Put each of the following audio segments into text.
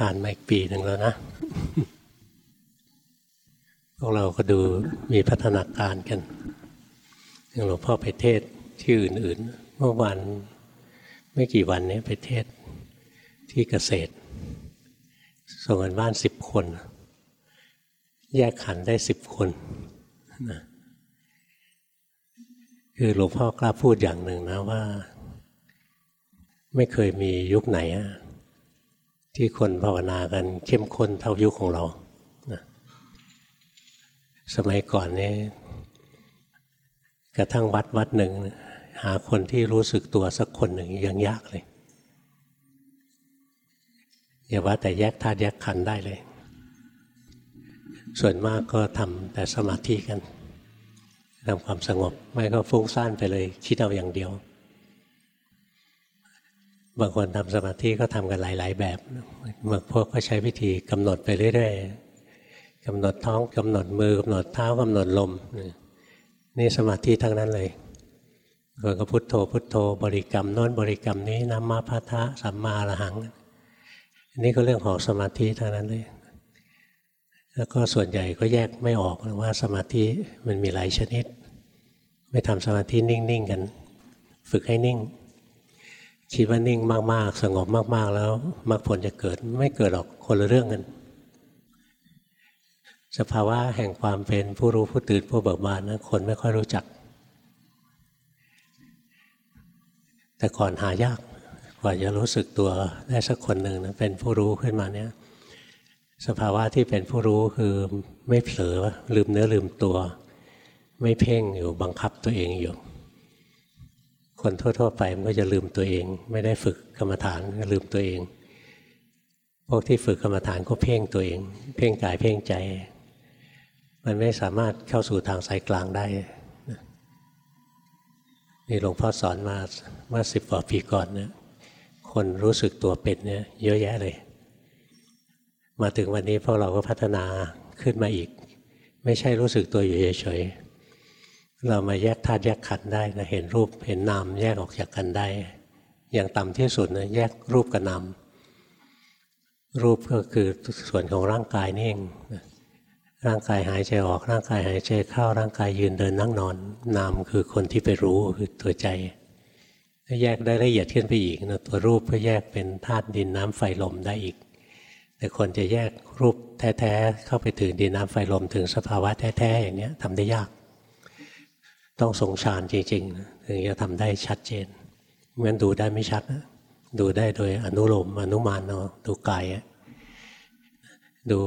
ผ่านมาอีกปีหนึ่งแล้วนะพวกเราก็ดูมีพัฒนาการกันอย่างหลวงพ่อไปเทศที่อื่น ๆ เมื่อวันไม่กี่วันนี้ไปเทศที่เกษตร ส่งกันบ้านสิบคน แยกขันได้สิบคนนะคือหลวงพ่อกล้าพูดอย่างหนึ่งนะว่า ไม่เคยมียุคไหน ที่คนภาวนากันเข้มข้นเท่ายุคของเรานะสมัยก่อนนี้กระทั่งวัดวัดหนึ่ง หาคนที่รู้สึกตัวสักคนหนึ่งยังยากเลยอย่าว่าแต่แยกธาตุแยกขันได้เลย ส่วนมากก็ทำแต่สมาธิกันทำความสงบ ไม่ก็ฟุ้งซ่านไปเลย คิดเอาอย่างเดียว บางคนทำสมาธิก็ทำกันหลาย ๆ แบบบางพวกก็ใช้วิธีกำหนดไปเรื่อยๆกำหนดท้องกำหนดมือกำหนดเท้ากำหนดลม นี่สมาธิทั้งนั้นเลยคนก็พุทโธพุทโธ บริกรรมโน้นบริกรรมนี้นามาพัทะสัมมาระหังนี่ก็เรื่องของสมาธิทั้งนั้นเลย แล้วก็ส่วนใหญ่ก็แยกไม่ออกว่าสมาธิมันมีหลายชนิด ไม่ทำสมาธินิ่งๆกัน ฝึกให้นิ่ง คิดว่านิ่งมาก ๆ สงบมาก ๆ แล้วมรรคผลจะเกิดไม่เกิดหรอกคนละเรื่องกันสภาวะแห่งความเป็นผู้รู้ผู้ตื่นผู้เบิกบานนะคนไม่ค่อยรู้จัก แต่ก่อนหายากกว่าจะรู้สึกตัวได้สักคนหนึ่งนะเป็นผู้รู้ขึ้นมาเนี่ย สภาวะที่เป็นผู้รู้คือไม่เผลอลืมเนื้อลืมตัว ไม่เพ่งอยู่บังคับตัวเองอยู่ คนทั่ว ๆ ไปมันก็จะลืมตัวเอง ไม่ได้ฝึกกรรมฐานก็ลืมตัวเอง พวกที่ฝึกกรรมฐานก็เพ่งตัวเอง เพ่งกายเพ่งใจ มันไม่สามารถเข้าสู่ทางสายกลางได้นี่หลวงพ่อสอนมาเมื่อสิบกว่าปีก่อนเนี่ยคนรู้สึกตัวเป็นเนี่ยเยอะแยะเลย มาถึงวันนี้พวกเราก็พัฒนาขึ้นมาอีก ไม่ใช่รู้สึกตัวอยู่เฉยๆ เรามาแยกธาตุแยกขันธ์ได้นะเห็นรูปเห็นนามแยกออกจากกันได้ อย่างต่ำที่สุดนะแยกรูปกับนามรูปก็คือส่วนของร่างกายนี่เองร่างกายหายใจออกร่างกายหายใจเข้าร่างกายยืนเดินนั่งนอน นามคือคนที่ไปรู้คือตัวใจถ้าแยกได้ละเอียดขึ้นไปอีกนะตัวรูปก็แยกเป็นธาตุดินน้ำไฟลมได้อีก แต่คนจะแยกรูปแท้ๆเข้าไปถึงดินน้ำไฟลมถึงสภาวะแท้ๆอย่างนี้ทำได้ยาก ต้องสงฌานจริงๆถึงจะทำได้ชัดเจนงั้นดูได้ไม่ชัดนะดูได้โดยอนุโลมอนุมานเนาะดูกายดู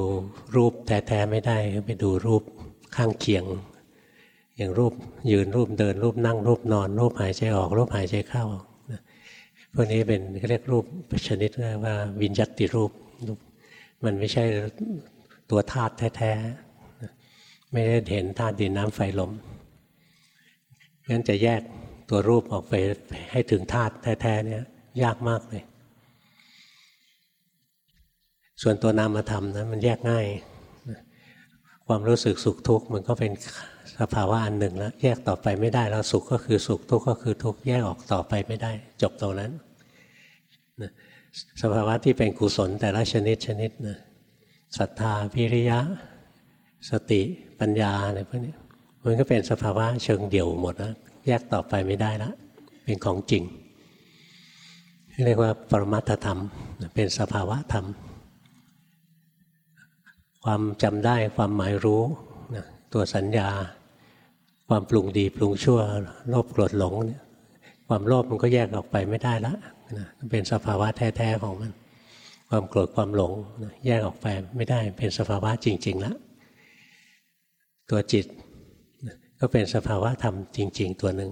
รูปแท้ๆไม่ได้ไปดูรูปข้างเคียง อย่างรูปยืนรูปเดินรูปนั่งรูปนอน รูปหายใจออก รูปหายใจเข้าพวกนี้เป็นเรียกรูปชนิดว่าวิญญัติรูป มันไม่ใช่ตัวธาตุแท้ๆ ไม่ได้เห็นธาตุดินน้ำไฟลม งั้นจะแยกตัวรูปออกไปให้ถึงธาตุแท้ๆเนี่ยยากมากเลย ส่วนตัวนามธรรมนะมันแยกง่าย ความรู้สึกสุขทุกข์มันก็เป็นสภาวะอันหนึ่งแล้ว แยกต่อไปไม่ได้แล้วสุขก็คือสุขทุกข์ก็คือทุกข์แยกออกต่อไปไม่ได้ จบตรงนั้นสภาวะที่เป็นกุศลแต่ละชนิดชนิดนะศรัทธาพิริยะ สติปัญญาอะไรพวกนี้ มันก็เป็นสภาวะเชิงเดี่ยวหมดแล้วแยกต่อไปไม่ได้ละเป็นของจริงเรียกว่าปรมัตธรรม เป็นสภาวะธรรม ความจำได้ความหมายรู้ตัวสัญญา ความปรุงดีปรุงชั่วโลภโกรธหลงเนี่ยความโลภมันก็แยกออกไปไม่ได้ละนะเป็นสภาวะแท้ๆของมัน ความโกรธความหลงแยกออกไปไม่ได้เป็นสภาวะจริง ๆ แล้วตัวจิต ก็เป็นสภาวะธรรมจริง ๆ ตัวหนึ่ง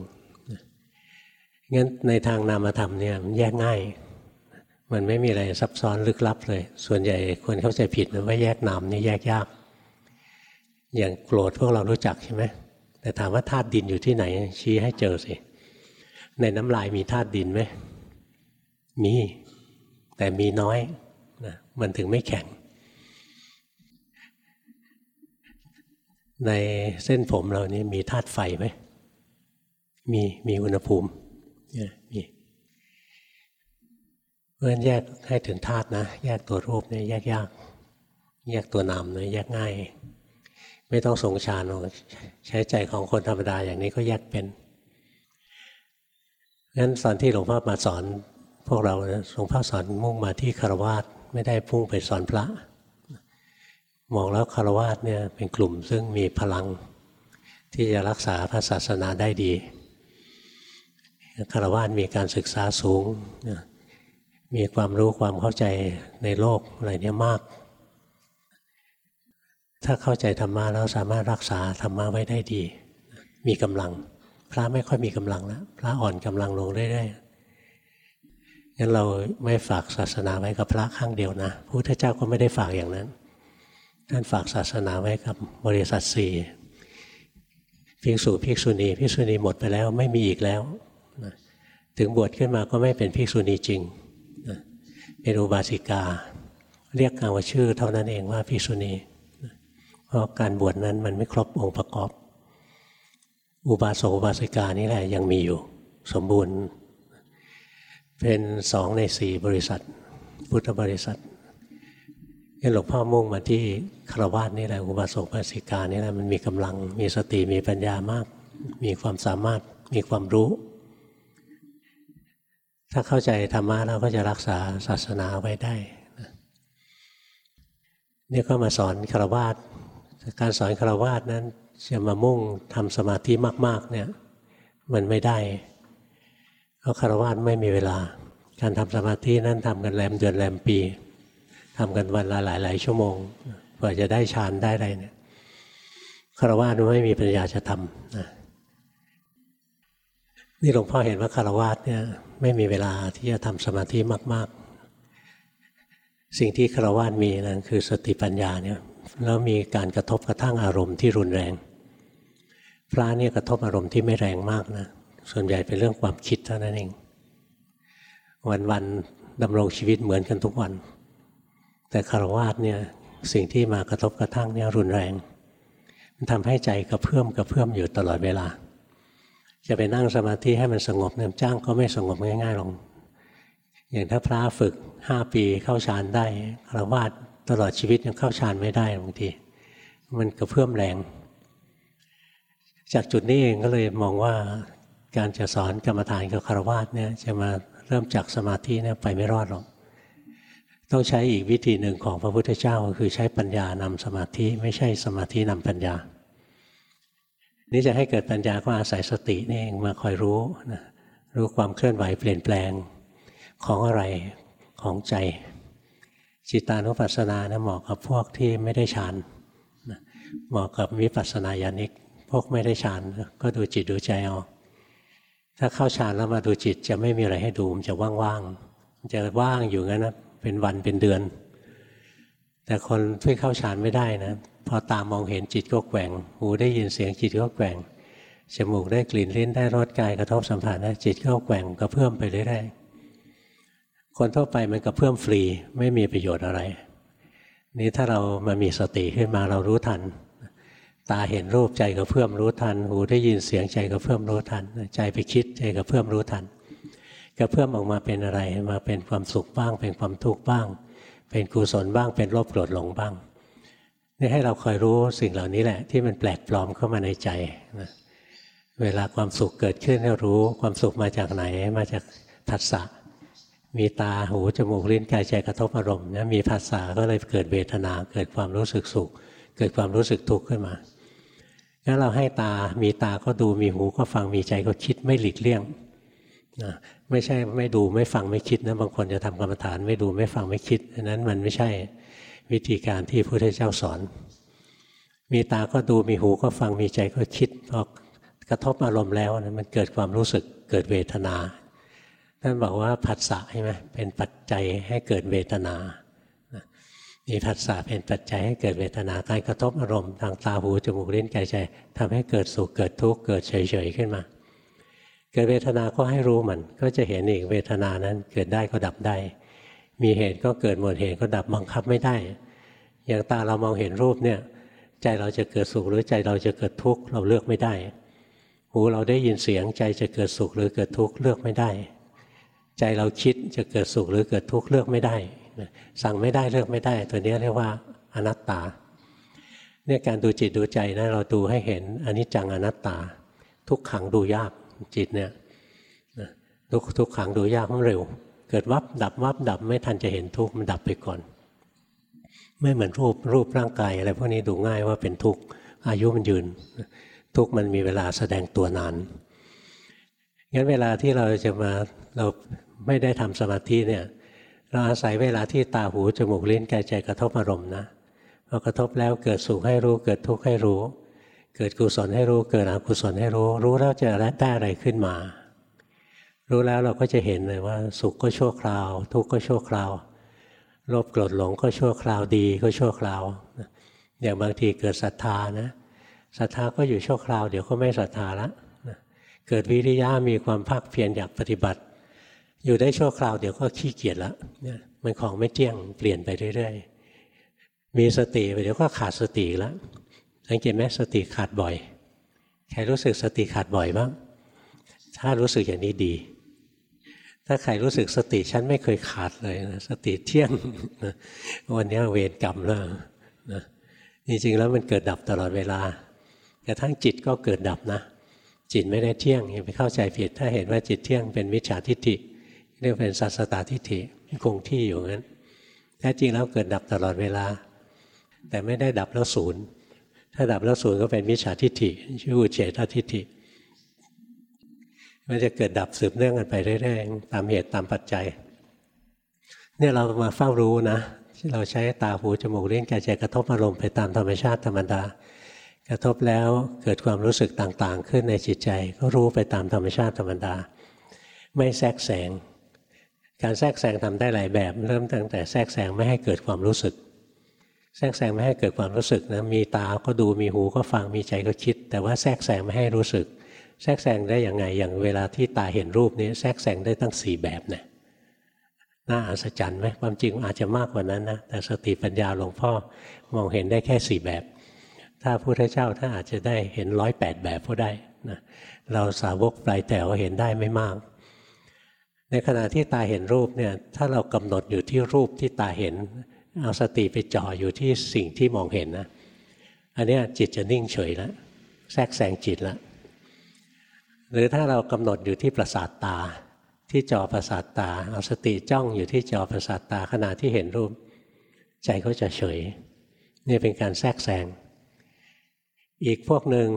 งั้นในทางนามธรรมเนี่ยมันแยกง่าย มันไม่มีอะไรซับซ้อนลึกลับเลย ส่วนใหญ่คนเข้าใจผิดนะว่าแยกนามนี่แยกยาก อย่างโกรธพวกเรารู้จักใช่ไหมแต่ถามว่าธาตุดินอยู่ที่ไหน ชี้ให้เจอสิ ในน้ำลายมีธาตุดินไหมมี แต่มีน้อยนะมันถึงไม่แข็ง ในเส้นผมเรานี่มีธาตุไฟไหมมีมีอุณหภูมิมีเพราะฉะนั้นแยกให้ถึงธาตุนะ แยกตัวรูปเนี่ยแยกยาก แยกตัวนามเนี่ยแยกง่าย ไม่ต้องสงฌานใช้ใจของคนธรรมดาอย่างนี้ก็แยกเป็นงั้นตอนที่หลวงพ่อมาสอนพวกเราหลวงพ่อสอนมุ่งมาที่คารวาสไม่ได้พุ่งไปสอนพระ มองแล้วคารวาสเนี่ยเป็นกลุ่มซึ่งมีพลังที่จะรักษาพระศาสนาได้ดีคารวาสมีการศึกษาสูง มีความรู้ความเข้าใจในโลกอะไรเนี้ยมาก ถ้าเข้าใจธรรมะแล้วสามารถรักษาธรรมะไว้ได้ดี มีกำลัง พระไม่ค่อยมีกำลังแล้วพระอ่อนกำลังลงเรื่อยๆงั้นเราไม่ฝากศาสนาไว้กับพระข้างเดียวนะพระพุทธเจ้าก็ไม่ได้ฝากอย่างนั้น ท่านฝากศาสนาไว้กับบริษัทสี่ภิกษุภิกษุณีภิกษุณีหมดไปแล้วไม่มีอีกแล้วถึงบวชขึ้นมาก็ไม่เป็นภิกษุณีจริงเป็นอุบาสิกา เรียกกันว่าชื่อเท่านั้นเองว่าภิกษุณีเพราะการบวชนั้นมันไม่ครบองค์ประกอบ อุบาสกอุบาสิกานี่แหละยังมีอยู่ สมบูรณ์ เป็นสองในสี่บริษัท พุทธบริษัท นี่หลวงพ่อมุ่งมาที่คารวะนี่แหละอุบาสกอุบาสิกานี่แหละมันมีกำลังมีสติมีปัญญามาก มีความสามารถมีความรู้ ถ้าเข้าใจธรรมะเราก็จะรักษาศาสนาไว้ได้นี่ก็มาสอนคารวาสการสอนคารวาสนั้นจะมามุ่งทำสมาธิมาก ๆ เนี่ย มันไม่ได้เพราะคารวาสไม่มีเวลา การทำสมาธินั้นทำกันแรมเดือนแรมปี ทำกันวันละหลายหลายชั่วโมงกว่าจะได้ฌานได้อะไรเนี่ยคารวาสไม่มีปัญญาจะทำนะนี่หลวงพ่อเห็นว่าคารวาสเนี่ยไม่มีเวลาที่จะทำสมาธิมาก ๆ สิ่งที่คารวาสมีนั่นคือสติปัญญาเนี่ยแล้วมีการกระทบกระทั่งอารมณ์ที่รุนแรง พระเนี่ยกระทบอารมณ์ที่ไม่แรงมากนะส่วนใหญ่เป็นเรื่องความคิดเท่านั้นเองวันๆดำรงชีวิตเหมือนกันทุกวัน แต่คารวาสเนี่ยสิ่งที่มากระทบกระทั่งเนี่ยรุนแรง มันทำให้ใจกระเพื่อมกระเพื่อมอยู่ตลอดเวลา จะไปนั่งสมาธิให้มันสงบเนี่ยจ้างก็ไม่สงบง่ายๆหรอกอย่างถ้าพระฝึกห้าปีเข้าฌานได้คารวาดตลอดชีวิตยังเข้าฌานไม่ได้บางทีมันกระเพื่อมแรง จากจุดนี้เองก็เลยมองว่าการจะสอนกรรมฐานกับคารวาสเนี่ยจะมาเริ่มจากสมาธิเนี่ยไปไม่รอดหรอก ต้องใช้อีกวิธีหนึ่งของพระพุทธเจ้าก็คือใช้ปัญญานำสมาธิไม่ใช่สมาธินำปัญญา นี่จะให้เกิดปัญญาก็อาศัยสตินี่เองมาคอยรู้นะรู้ความเคลื่อนไหวเปลี่ยนแปลงของอะไรของใจ จิตานุปัสสนานะเหมาะกับพวกที่ไม่ได้ฌานเหมาะกับวิปัสสนาญาณิก พวกไม่ได้ฌานก็ดูจิตดูใจเอาถ้าเข้าฌานแล้วมาดูจิตจะไม่มีอะไรให้ดูมันจะว่างๆมันจะว่างอยู่งั้นนะ เป็นวันเป็นเดือน แต่คนที่เข้าฌานไม่ได้นะพอตามองเห็นจิตก็แกว่ง หูได้ยินเสียงจิตก็แกว่งจมูกได้กลิ่นลิ้นได้รสกายกระทบสัมผัสนะจิตก็แกว่งกระเพื่อมไปเรื่อยๆคนทั่วไปมันกระเพื่อมฟรีไม่มีประโยชน์อะไร นี้ถ้าเรามามีสติขึ้นมาเรารู้ทัน ตาเห็นรูปใจกระเพื่อมรู้ทัน หูได้ยินเสียงใจกระเพื่อมรู้ทัน ใจไปคิดใจกระเพื่อมรู้ทัน กระเพื่อมออกมาเป็นอะไรมาเป็นความสุขบ้าง เป็นความทุกข์บ้าง เป็นกุศลบ้าง เป็นโลภโกรธหลงบ้างนี่ให้เราคอยรู้สิ่งเหล่านี้แหละ ที่มันแปลกปลอมเข้ามาในใจนะเวลาความสุขเกิดขึ้นให้รู้ความสุขมาจากไหนมาจากผัสสะมีตาหูจมูกลิ้นกายใจกระทบอารมณ์นะมีผัสสะก็เลยเกิดเวทนา เกิดความรู้สึกสุข เกิดความรู้สึกทุกข์ขึ้นมางั้นเราให้ตามีตาก็ดูมีหูก็ฟังมีใจก็คิดไม่หลีกเลี่ยงนะ ไม่ใช่ไม่ดูไม่ฟังไม่คิดนะบางคนจะทำกรรมฐานไม่ดูไม่ฟังไม่คิดอันนั้นมันไม่ใช่วิธีการที่พระพุทธเจ้าสอน มีตาก็ดูมีหูก็ฟังมีใจก็คิดพอกระทบอารมณ์แล้วนะมันเกิดความรู้สึกเกิดเวทนาท่านบอกว่าผัสสะใช่ไหมเป็นปัจจัยให้เกิดเวทนามีผัสสะเป็นปัจจัยให้เกิดเวทนาการกระทบอารมณ์ทางตาหูจมูกลิ้นกายใจทำให้เกิดสุขเกิดทุกข์เกิดเฉยๆขึ้นมา เกิดเวทนาก็ให้รู้มัน ก็จะเห็นอีกเวทนานั้นเกิดได้ก็ดับได้ มีเหตุก็เกิดหมดเหตุก็ดับบังคับไม่ได้ อย่างตาเรามองเห็นรูปเนี่ย ใจเราจะเกิดสุขหรือใจเราจะเกิดทุกข์เราเลือกไม่ได้ หูเราได้ยินเสียงใจจะเกิดสุขหรือเกิดทุกข์เลือกไม่ได้ ใจเราคิดจะเกิดสุขหรือเกิดทุกข์เลือกไม่ได้ สั่งไม่ได้เลือกไม่ได้ ตัวนี้เรียกว่าอนัตตาเนี่ยการดูจิตดูใจนะเราดูให้เห็นอนิจจังอนัตตา ทุกขังดูยาก จิตเนี่ยทุกทุกขังดูยากมันเร็ว เกิดวับดับวับดับไม่ทันจะเห็นทุกข์มันดับไปก่อน ไม่เหมือนรูปรูปร่างกายอะไรพวกนี้ดูง่ายว่าเป็นทุกข์อายุมันยืน ทุกข์มันมีเวลาแสดงตัวนานงั้นเวลาที่เราจะมาเราไม่ได้ทำสมาธิเนี่ยเราอาศัยเวลาที่ตาหูจมูกลิ้นกายใจกระทบอารมณ์นะพอกระทบแล้วเกิดสุขให้รู้เกิดทุกข์ให้รู้ เกิดกุศลให้รู้เกิดอกุศลให้รู้ รู้แล้วจะได้อะไรขึ้นมา รู้แล้วเราก็จะเห็นเลยว่า สุขก็ชั่วคราว ทุกข์ก็ชั่วคราวโลภโกรธหลงก็ชั่วคราวดีก็ชั่วคราวอย่างบางทีเกิดศรัทธานะศรัทธาก็อยู่ชั่วคราว เดี๋ยวก็ไม่ศรัทธาละเกิดวิริยะมีความภาคเพียรอยากปฏิบัติ อยู่ได้ชั่วคราวเดี๋ยวก็ขี้เกียจละเนี่ยมันของไม่เที่ยงเปลี่ยนไปเรื่อยๆมีสติไปเดี๋ยวก็ขาดสติแล้ว สังเกตไหมสติขาดบ่อย ใครรู้สึกสติขาดบ่อยบ้าง ถ้ารู้สึกอย่างนี้ดี ถ้าใครรู้สึกสติฉันไม่เคยขาดเลยนะ สติเที่ยงนะวันนี้เวรกรรมแล้วนะจริงๆแล้วมันเกิดดับตลอดเวลากระทั่งจิตก็เกิดดับนะ จิตไม่ได้เที่ยงอย่าไปเข้าใจผิด ถ้าเห็นว่าจิตเที่ยงเป็นมิจฉาทิฏฐิเรียกเป็นสัสตาทิฏฐิคงที่อยู่งั้นแท้จริงแล้วเกิดดับตลอดเวลา แต่ไม่ได้ดับแล้วศูนย์ ถ้าดับแล้วศูนย์ก็เป็นมิจฉาทิฏฐิชื่ออุเฉตทิฏฐิมันจะเกิดดับสืบเนื่องกันไปเรื่อยๆตามเหตุตามปัจจัย เนี่ยเรามาเฝ้ารู้นะเราใช้ตาหูจมูกเล่นกายใจกระทบอารมณ์ไปตามธรรมชาติธรรมดา กระทบแล้วเกิดความรู้สึกต่างๆ ขึ้นในจิตใจ ก็รู้ไปตามธรรมชาติธรรมดา ไม่แทรกแซงการแทรกแซงทำได้หลายแบบ เริ่มตั้งแต่แทรกแซงไม่ให้เกิดความรู้สึก แทรกแซงไม่ให้เกิดความรู้สึกนะมีตาก็ดูมีหูก็ฟังมีใจก็คิด แต่ว่าแทรกแซงไม่ให้รู้สึก แทรกแซงได้อย่างไงอย่างเวลาที่ตาเห็นรูปนี้แทรกแซงได้ตั้งสี่แบบเนะน่าอัศจรรย์ไหมความจริงอาจจะมากกว่านั้นนะแต่สติปัญญาหลวงพ่อมองเห็นได้แค่สี่แบบ ถ้าพระพุทธเจ้าท่านอาจจะได้เห็นร้อยแปดแบบก็ได้นะเราสาวกปลายแต่ว่าเห็นได้ไม่มาก ในขณะที่ตาเห็นรูปเนี่ยถ้าเรากำหนดอยู่ที่รูปที่ตาเห็น เอาสติไปจ่ออยู่ที่สิ่งที่มองเห็นนะ อันนี้จิตจะนิ่งเฉยแล้วแทรกแซงจิตแล้วหรือถ้าเรากำหนดอยู่ที่ประสาทตา ที่จอประสาทตา เอาสติจ้องอยู่ที่จอประสาทตาขณะที่เห็นรูป ใจก็จะเฉยนี่เป็นการแทรกแซงอีกพวกหนึ่ง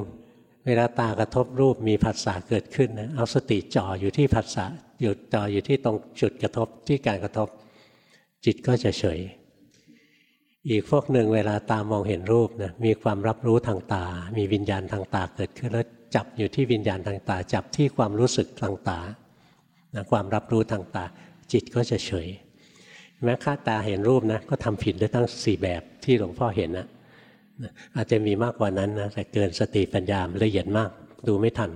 เวลาตากระทบรูปมีผัสสะเกิดขึ้นนะเอาสติจ่ออยู่ที่ผัสสะหยุดจ่ออยู่ที่ตรงจุดกระทบที่การกระทบ จิตก็จะเฉย อีกพวกหนึ่งเวลาตามองเห็นรูปนะมีความรับรู้ทางตา มีวิญญาณทางตาเกิดขึ้นแล้วจับอยู่ที่วิญญาณทางตา จับที่ความรู้สึกทางตานะความรับรู้ทางตา จิตก็จะเฉย แม้ข้าตาเห็นรูปนะก็ทำผิดได้ตั้งสี่แบบที่หลวงพ่อเห็นนะอาจจะมีมากกว่านั้นนะแต่เกินสติปัญญาละเอียดมาก ดูไม่ทัน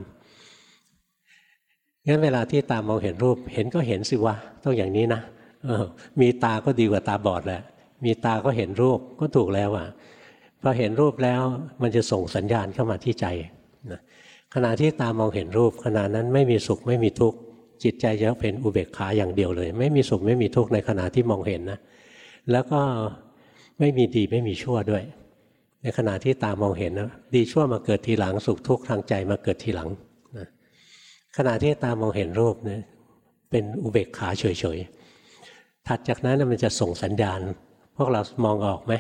งั้นเวลาที่ตามองเห็นรูป เห็นก็เห็นสิวะต้องอย่างนี้นะออมีตาก็ดีกว่าตาบอดแหละ มีตาก็เห็นรูปก็ถูกแล้วอะพอเห็นรูปแล้วมันจะส่งสัญญาณเข้ามาที่ใจนะขณะที่ตามองเห็นรูป ขณะนั้นไม่มีสุขไม่มีทุกข์จิตใจจะเป็นอุเบกขาอย่างเดียวเลย ไม่มีสุขไม่มีทุกข์ในขณะที่มองเห็นนะแล้วก็ไม่มีดีไม่มีชั่วด้วย ในขณะที่ตามองเห็นนะดีชั่วมาเกิดทีหลังสุขทุกข์ทางใจมาเกิดทีหลังนะขณะที่ตามองเห็นรูปเนี่ยเป็นอุเบกขาเฉยๆถัดจากนั้นมันจะส่งสัญญาณ พวกเรามองออกไหม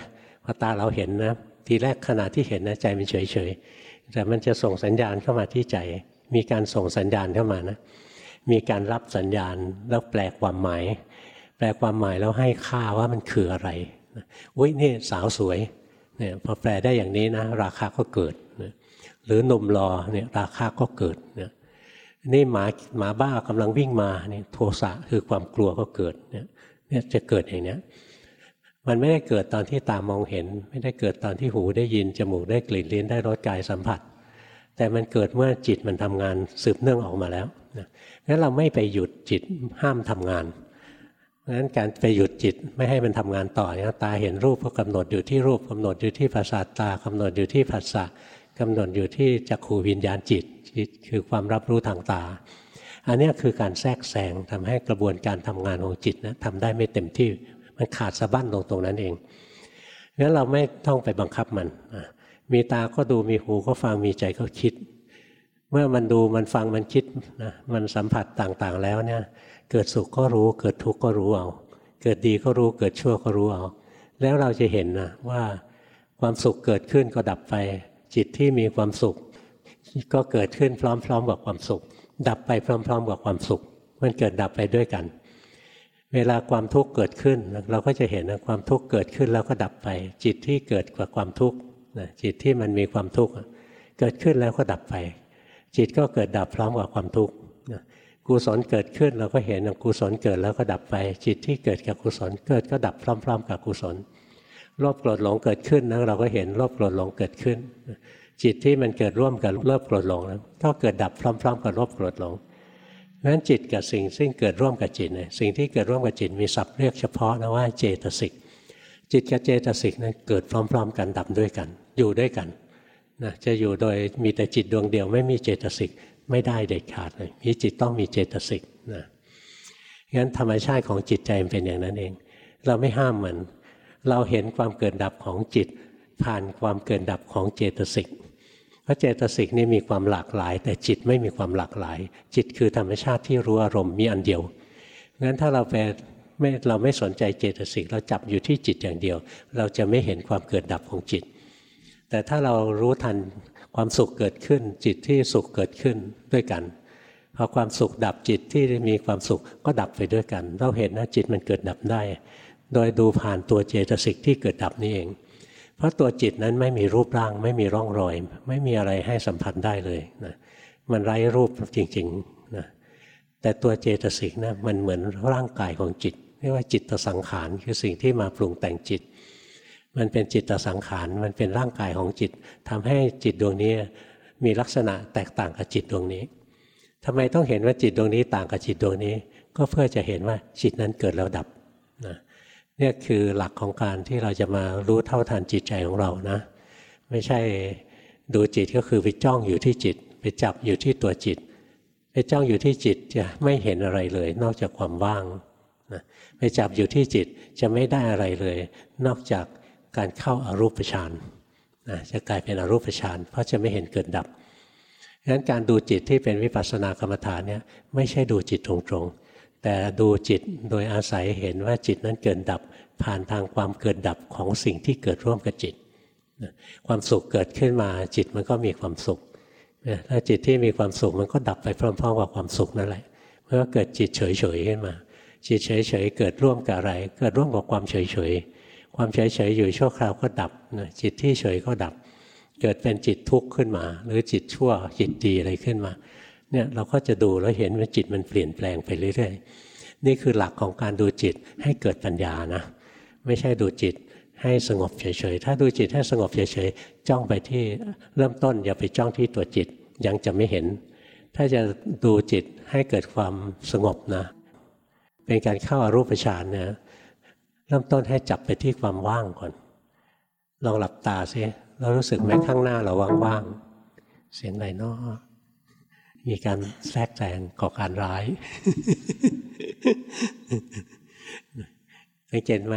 พอตาเราเห็นนะทีแรกขณะที่เห็นนะใจมันเฉยๆแต่มันจะส่งสัญญาณเข้ามาที่ใจ มีการส่งสัญญาณเข้ามานะมีการรับสัญญาณแล้วแปลความหมาย แปลความหมายแล้วให้ค่าว่ามันคืออะไรอุ้ยนี่สาวสวยเนี่ยพอแปลได้อย่างนี้นะ ราคาก็เกิดนะหรือหนุ่มรอเนี่ยราคาก็เกิดนี่ยนี่หมาหมาบ้ากำลังวิ่งมาเนี่ยโทสะคือความกลัวก็เกิดเนี่ยเนี่ยจะเกิดอย่างนี้ มันไม่ได้เกิดตอนที่ตามองเห็น ไม่ได้เกิดตอนที่หูได้ยิน จมูกได้กลิ่นลิ้นได้รสกายสัมผัส แต่มันเกิดเมื่อจิตมันทำงานสืบเนื่องออกมาแล้วงั้นเราไม่ไปหยุดจิตห้ามทำงานราะฉะนั้นการไปหยุดจิตไม่ให้มันทำงานต่อเนี่ยตาเห็นรูปก็กำหนดอยู่ที่รูปกำหนดอยู่ที่ภาษาตากำหนดอยู่ที่ภาษากำหนดอยู่ที่จักขูวิญญาณจิตจิตคือความรับรู้ทางตา อันนี้คือการแทรกแซงทำให้กระบวนการทำงานของจิตนะทำได้ไม่เต็มที่ มันขาดสะบั้นตรงตรงนั้นเองงั้นเราไม่ต้องไปบังคับมันมีตาก็ดูมีหูก็ฟังมีใจก็คิด เมื่อมันดูมันฟังมันคิดนะมันสัมผัสต่างๆแล้วเนี่ย เกิดสุขก็รู้ เกิดทุกข์ก็รู้เอา เกิดดีก็รู้ เกิดชั่วก็รู้เอา แล้วเราจะเห็นนะว่าความสุขเกิดขึ้นก็ดับไป จิตที่มีความสุข ก็เกิดขึ้นพร้อม ๆ กับความสุข ดับไปพร้อม ๆ กับความสุข มันเกิดดับไปด้วยกัน เวลาความทุกข์เกิดขึ้น เราก็จะเห็นนะความทุกข์เกิดขึ้นแล้วก็ดับไป จิตที่เกิดกับความทุกข์จิตที่มันมีความทุกข์เกิดขึ้นแล้วก็ดับไป จิตก็เกิดดับพร้อมกับความทุกข์กุศลเกิดขึ้นเราก็เห็นกุศลเกิดแล้วก็ดับไป จิตที่เกิดกับกุศลเกิดก็ดับพร้อม ๆ กับกุศลโลภโกรธหลงเกิดขึ้นนะเราก็เห็นโลภโกรธหลงเกิดขึ้น จิตที่มันเกิดร่วมกับโลภโกรธหลงนะก็เกิดดับพร้อม ๆ กับโลภโกรธหลง เพราะฉะนั้นจิตกับสิ่งซึ่งเกิดร่วมกับจิตเนี่ยสิ่งที่เกิดร่วมกับจิตมีศัพท์เรียกเฉพาะนะว่าเจตสิกจิตกับเจตสิกนั้นเกิดพร้อม ๆ กันดับด้วยกัน อยู่ด้วยกันนะจะอยู่โดยมีแต่จิตดวงเดียวไม่มีเจตสิกไม่ได้เด็ดขาดเลยมีจิตต้องมีเจตสิกนะงั้นธรรมชาติของจิตใจมันเป็นอย่างนั้นเอง เราไม่ห้ามมัน เราเห็นความเกิดดับของจิต ผ่านความเกิดดับของเจตสิก พราะเจตสิกนี่มีความหลากหลาย แต่จิตไม่มีความหลากหลาย จิตคือธรรมชาติที่รู้อารมณ์มีอันเดียวงั้นถ้าเราไปไม่เราไม่สนใจเจตสิกเราจับอยู่ที่จิตอย่างเดียว เราจะไม่เห็นความเกิดดับของจิต แต่ถ้าเรารู้ทันความสุขเกิดขึ้น จิตที่สุขเกิดขึ้นด้วยกันพอความสุขดับจิตที่มีความสุขก็ดับไปด้วยกัน เราเห็นนะจิตมันเกิดดับได้ โดยดูผ่านตัวเจตสิกที่เกิดดับนี่เอง เพราะตัวจิตนั้นไม่มีรูปร่าง ไม่มีร่องรอย ไม่มีอะไรให้สัมผัสได้เลยนะมันไร้รูปจริงๆนะแต่ตัวเจตสิกนะมันเหมือนร่างกายของจิตเรียกว่าจิตตสังขารคือสิ่งที่มาปรุงแต่งจิต มันเป็นจิตตสังขารมันเป็นร่างกายของจิตทำให้จิตดวงนี้มีลักษณะแตกต่างกับจิตดวงนี้ทำไมต้องเห็นว่าจิตดวงนี้ต่างกับจิตดวงนี้ ก็เพื่อจะเห็นว่าจิตนั้นเกิดแล้วดับ เนี่คือหลักของการที่เราจะมารู้เท่าทันจิตใจของเรานะ ไม่ใช่ดูจิตก็คือไปจ้องอยู่ที่จิต ไปจับอยู่ที่ตัวจิต ไปจ้องอยู่ที่จิตจะไม่เห็นอะไรเลย นอกจากความว่างนะไปจับอยู่ที่จิตจะไม่ได้อะไรเลย นอกจากการเข้าอารูปฌานนะจะกลายเป็นอรูปฌานเพราะจะไม่เห็นเกิดดับดังนั้นการดูจิตที่เป็นวิปัสสนากรรมฐานเนี่ยไม่ใช่ดูจิตตรงๆ แต่ดูจิตโดยอาศัยเห็นว่าจิตนั้นเกิดดับ ผ่านทางความเกิดดับของสิ่งที่เกิดร่วมกับจิต ความสุขเกิดขึ้นมาจิตมันก็มีความสุขถ้าจิตที่มีความสุขมันก็ดับไปพร้อมๆกับความสุขนั่นแหละเมื่อเกิดจิตเฉยๆขึ้นมา จิตเฉยๆเกิดร่วมกับอะไร เกิดร่วมกับความเฉยๆความเฉยๆอยู่ชั่วคราวก็ดับจิตที่เฉยก็ดับ เกิดเป็นจิตทุกข์ขึ้นมา หรือจิตชั่วจิตดีอะไรขึ้นมา เนี่ยเราก็จะดูแล้วเห็นว่าจิตมันเปลี่ยนแปลงไปเรื่อยๆ นี่คือหลักของการดูจิตให้เกิดปัญญานะ ไม่ใช่ดูจิตให้สงบเฉยๆ ถ้าดูจิตให้สงบเฉยๆ จ้องไปที่เริ่มต้นอย่าไปจ้องที่ตัวจิตยังจะไม่เห็น ถ้าจะดูจิตให้เกิดความสงบนะ เป็นการเข้าอารูปฌานเนี่ยเริ่มต้นให้จับไปที่ความว่างก่อน ลองหลับตาซิเรารู้สึกไหมข้างหน้าเราว่างๆ เสียงไหนนอ มีการแทรกแซงก่อการร้ายสังเกตไหม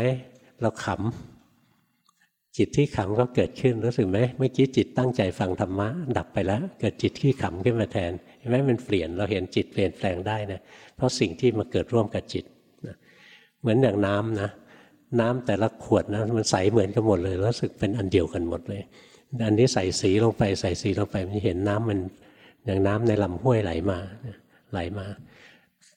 เราขำจิตที่ขำก็เกิดขึ้นรู้สึกไหมเมื่อกี้จิตตั้งใจฟังธรรมะ ดับไปแล้ว เกิดจิตที่ขำขึ้นมาแทนเห็นไหมมันเปลี่ยนเราเห็นจิตเปลี่ยนแปลงได้นะเพราะสิ่งที่มาเกิดร่วมกับจิตเหมือนอย่างน้ำนะน้ำแต่ละขวดนะมันใสเหมือนกันหมดเลยรู้สึกเป็นอันเดียวกันหมดเลย อันนี้ใส่สีลงไปใส่สีลงไปมันเห็นน้ำมัน อย่างน้ำในลำห้วยไหลมาไหลมา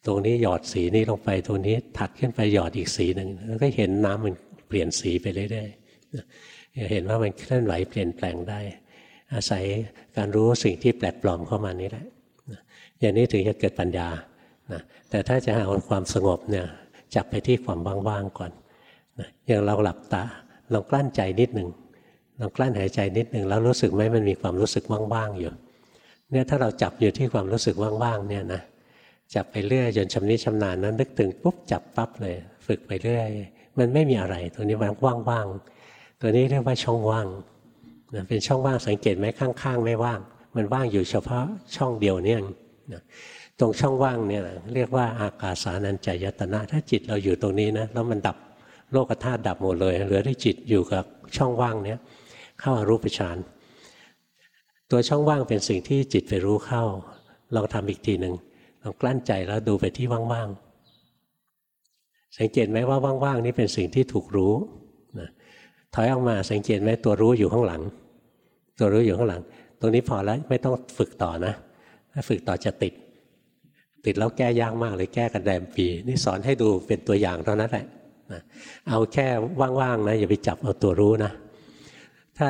ตรงนี้หยอดสีนี้ลงไปตรงนี้ถัดขึ้นไปหยอดอีกสีหนึ่งแล้วก็เห็นน้ำมันเปลี่ยนสีไปเรื่อยๆเห็นว่ามันเคลื่อนไหวเปลี่ยนแปลงได้ อาศัยการรู้สิ่งที่แปลกปลอมเข้ามานี้แหละอย่างนี้ถึงจะเกิดปัญญาแต่ถ้าจะเอาความสงบเนี่ยจับไปที่ความว่างๆก่อนอย่างเราหลับตาลองกลั้นใจนิดหนึ่งลองกลั้นหายใจนิดหนึ่งแล้วรู้สึกไหมมันมีความรู้สึกว่างๆอยู่ เนี่ยถ้าเราจับอยู่ที่ความรู้สึกว่างๆเนี่ยนะจับไปเรื่อยจนชำนิชำนาญนั้นนึกถึงปุ๊บจับปั๊บเลย ฝึกไปเรื่อยมันไม่มีอะไรตัวนี้มันว่างๆตัวนี้เรียกว่าช่องว่างนะเป็นช่องว่างสังเกตไหมข้างๆ ไม่ว่าง มันว่างอยู่เฉพาะช่องเดียวเนี่ยนะตรงช่องว่างเนี่ยเรียกว่าอากาสานัญจายตนะ ถ้าจิตเราอยู่ตรงนี้นะแล้วมันดับโลกธาตุดับหมดเลย เหลือได้จิตอยู่กับช่องว่างเนี้ยเข้าอารูปฌาน ตัวช่องว่างเป็นสิ่งที่จิตไปรู้เข้า ลองทำอีกทีหนึ่งลองกลั้นใจแล้วดูไปที่ว่างๆ สังเกตไหมว่าว่างๆนี้เป็นสิ่งที่ถูกรู้นะถอยออกมาสังเกตไหมตัวรู้อยู่ข้างหลัง ตัวรู้อยู่ข้างหลัง ตรงนี้พอแล้วไม่ต้องฝึกต่อนะถ้าฝึกต่อจะติด ติดแล้วแก้ยากมากเลยแก้กันแรมปี นี่สอนให้ดูเป็นตัวอย่างเท่านั้นแหละเอาแค่ว่างๆนะอย่าไปจับเอาตัวรู้นะ ถ้า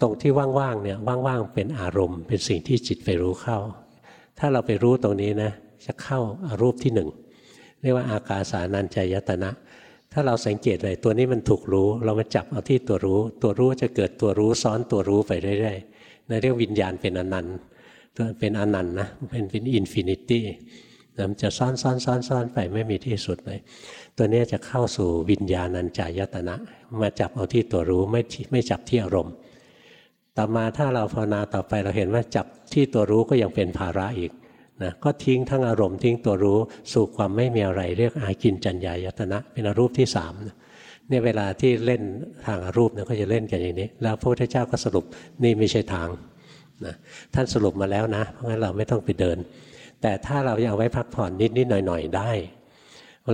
ตรงที่ว่างๆเนี่ยว่างๆเป็นอารมณ์ เป็นสิ่งที่จิตไปรู้เข้า ถ้าเราไปรู้ตรงนี้นะจะเข้าอารูปที่หนึ่งเรียกว่าอากาสานัญจายตนะถ้าเราสังเกตเลยตัวนี้มันถูกรู้ เรามาจับเอาที่ตัวรู้ ตัวรู้จะเกิดตัวรู้ซ้อนตัวรู้ไปเรื่อยๆในเรียกวิญญาณเป็นอนันต์ตัวเป็นอนันต์นะเป็นเป็น infinity มันจะซ้อนซ้อนซ้อนซ้อนไปไม่มีที่สุดเลย ตัวนี้จะเข้าสู่วิญญาณัญจายตนะ มาจับเอาที่ตัวรู้ไม่ไม่จับที่อารมณ์ ต่อมาถ้าเราภาวนาต่อไปเราเห็นว่าจับที่ตัวรู้ก็ยังเป็นภาระอีกนะก็ทิ้งทั้งอารมณ์ทิ้งตัวรู้สู่ความไม่มีอะไรเรียกอากินจัญญายตนะเป็นอรูปที่สามเนี่ยเวลาที่เล่นทางอรูปเนี่ยก็จะเล่นกันอย่างนี้ แล้วพระพุทธเจ้าก็สรุปนี่ไม่ใช่ทางนะท่านสรุปมาแล้วนะ เพราะงั้นเราไม่ต้องไปเดิน แต่ถ้าเราอยากไว้พักผ่อนนิดๆหน่อยๆได้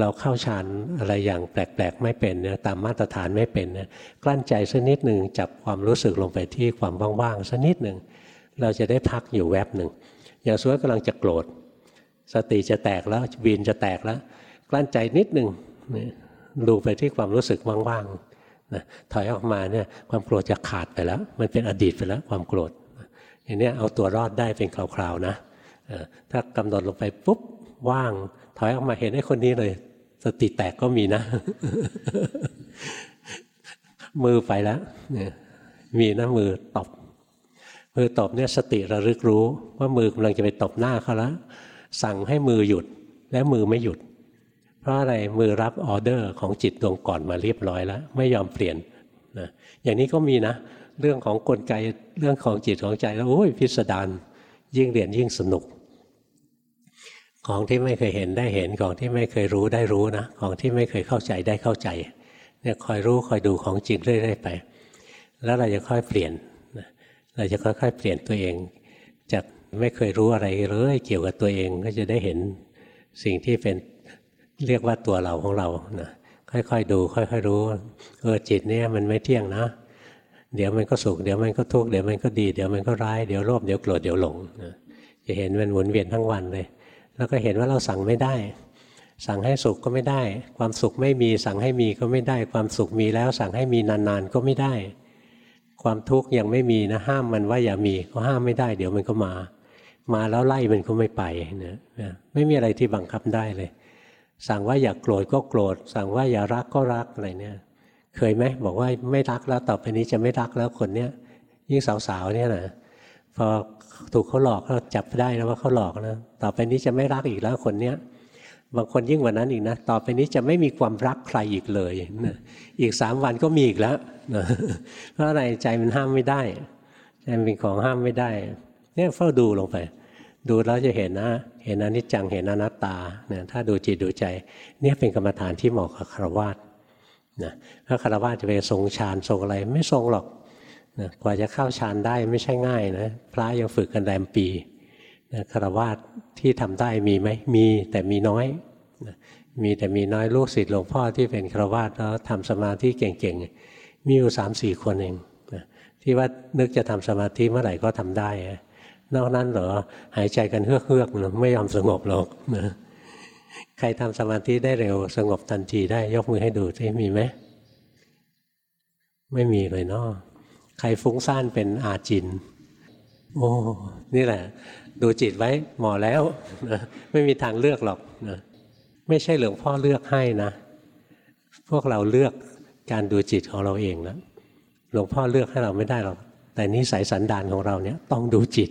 เราเข้าฌานอะไรอย่างแปลกๆ ไม่เป็นเนี่ยตามมาตรฐานไม่เป็นเนี่ยกลั้นใจสักนิดหนึ่งจับความรู้สึกลงไปที่ความว่างๆสักนิดหนึ่งเราจะได้พักอยู่แวบหนึ่งอย่างสมมติกำลังจะโกรธ สติจะแตกแล้ววีนจะแตกแล้ว กลั้นใจนิดหนึ่งดูไปที่ความรู้สึกว่างๆนะถอยออกมาเนี่ยความโกรธจะขาดไปแล้ว มันเป็นอดีตไปแล้วความโกรธอย่างนี้เอาตัวรอดได้เป็นคราวๆนะถ้ากำหนดลงไปปุ๊บว่าง อยออกมาเห็นไอ้คนนี้เลย สติแตกก็มีนะ มือไปแล้วเนี่ยมีนะมือตบมือตบเนี่ยสติระลึกรู้ ว่ามือกำลังจะไปตบหน้าเขาแล้วสั่งให้มือหยุดแล้วมือไม่หยุด เพราะอะไรมือรับออเดอร์ของจิตดวงก่อนมาเรียบร้อยแล้ว ไม่ยอมเปลี่ยนนะอย่างนี้ก็มีนะ เรื่องของกลไกเรื่องของจิตของใจแล้วโอ้ยพิสดารยิ่งเรียนยิ่งสนุก ของที่ไม่เคยเห็นได้เห็นของที่ไม่เคยรู้ได้รู้นะ ของที่ไม่เคยเข้าใจได้เข้าใจเนี่ยคอยรู้คอยดูของจริงเรื่อยๆไป แล้วเราจะค่อยเปลี่ยนเราจะค่อยๆเปลี่ยนตัวเอง จากไม่เคยรู้อะไรเลยเกี่ยวกับตัวเองก็จะได้เห็นสิ่งที่เป็นเรียกว่าตัวเราของเรานะค่อยๆดู ค่อยๆรู้เออจิตเนี่ยมันไม่เที่ยงนะ เดี๋ยวมันก็สุขเดี๋ยวมันก็ทุกข์เดี๋ยวมันก็ดี เดี๋ยวมันก็ร้ายเดี๋ยวโลภเดี๋ยวโกรธเดี๋ยวหลงนะจะเห็นมันวนเวียนทั้งวันเลย แล้วก็เห็นว่าเราสั่งไม่ได้ สั่งให้สุขก็ไม่ได้ ความสุขไม่มี สั่งให้มีก็ไม่ได้ ความสุขมีแล้ว สั่งให้มีนานๆก็ไม่ได้ ความทุกข์ยังไม่มีนะห้ามมันว่าอย่ามีก็ห้ามไม่ได้ เดี๋ยวมันก็มา มาแล้วไล่มันก็ไม่ไปนะไม่มีอะไรที่บังคับได้เลย สั่งว่าอย่ากโกรธก็โกรธ สั่งว่าอย่ารักก็รักอะไรเนี่ยเคยไหมบอกว่าไม่รักแล้วต่อไปนี้จะไม่รักแล้วคนเนี้ยยิ่งสาวๆเนี่ยนะพอ ถูกเขาหลอกก็จับได้แล้วว่าเขาหลอกนะต่อไปนี้จะไม่รักอีกแล้วคนเนี้ยบางคนยิ่งกว่านั้นอีกนะ ต่อไปนี้จะไม่มีความรักใครอีกเลยนะอีกสามวันก็มีอีกแล้วนะเพราะอะไรใจมันห้ามไม่ได้ใจมันเป็นของห้ามไม่ได้ เนี่ยเฝ้าดูลงไป ดูแล้วจะเห็นนะ เห็นอนิจจังเห็นอนัตตาเนี่ยถ้าดูจิตดูใจ เนี่ยเป็นกรรมฐานที่เหมาะกับคารวะนะถ้าคารวะจะไปทรงฌานทรงอะไรไม่ทรงหรอก นะกว่าจะเข้าฌานได้ไม่ใช่ง่ายนะพระยังฝึกกันแรมปีนะคารวาที่ทำได้มีไหมมีแต่มีน้อยนะมีแต่มีน้อยลูกศิษย์หลวงพ่อที่เป็นคารวาแล้วทำสมาธิเก่งๆ มีอยู่สามสี่คนเองนะที่ว่านึกจะทำสมาธิเมื่อไหร่ก็ทำได้นอกนั้นเหรอหายใจกันเฮือกเฮือกไม่ยอมสงบหรอกนะใครทำสมาธิได้เร็วสงบทันทีได้ยกมือให้ดูที่มีไหมไม่มีเลยเนาะ ใครฟุ้งซ่านเป็นอาจิน โอ้ นี่แหละ ดูจิตไว้หมอแล้วนะไม่มีทางเลือกหรอกนะไม่ใช่หลวงพ่อเลือกให้นะ พวกเราเลือกการดูจิตของเราเองนะหลวงพ่อเลือกให้เราไม่ได้หรอกแต่นิสัยสันดานของเราเนี่ยต้องดูจิต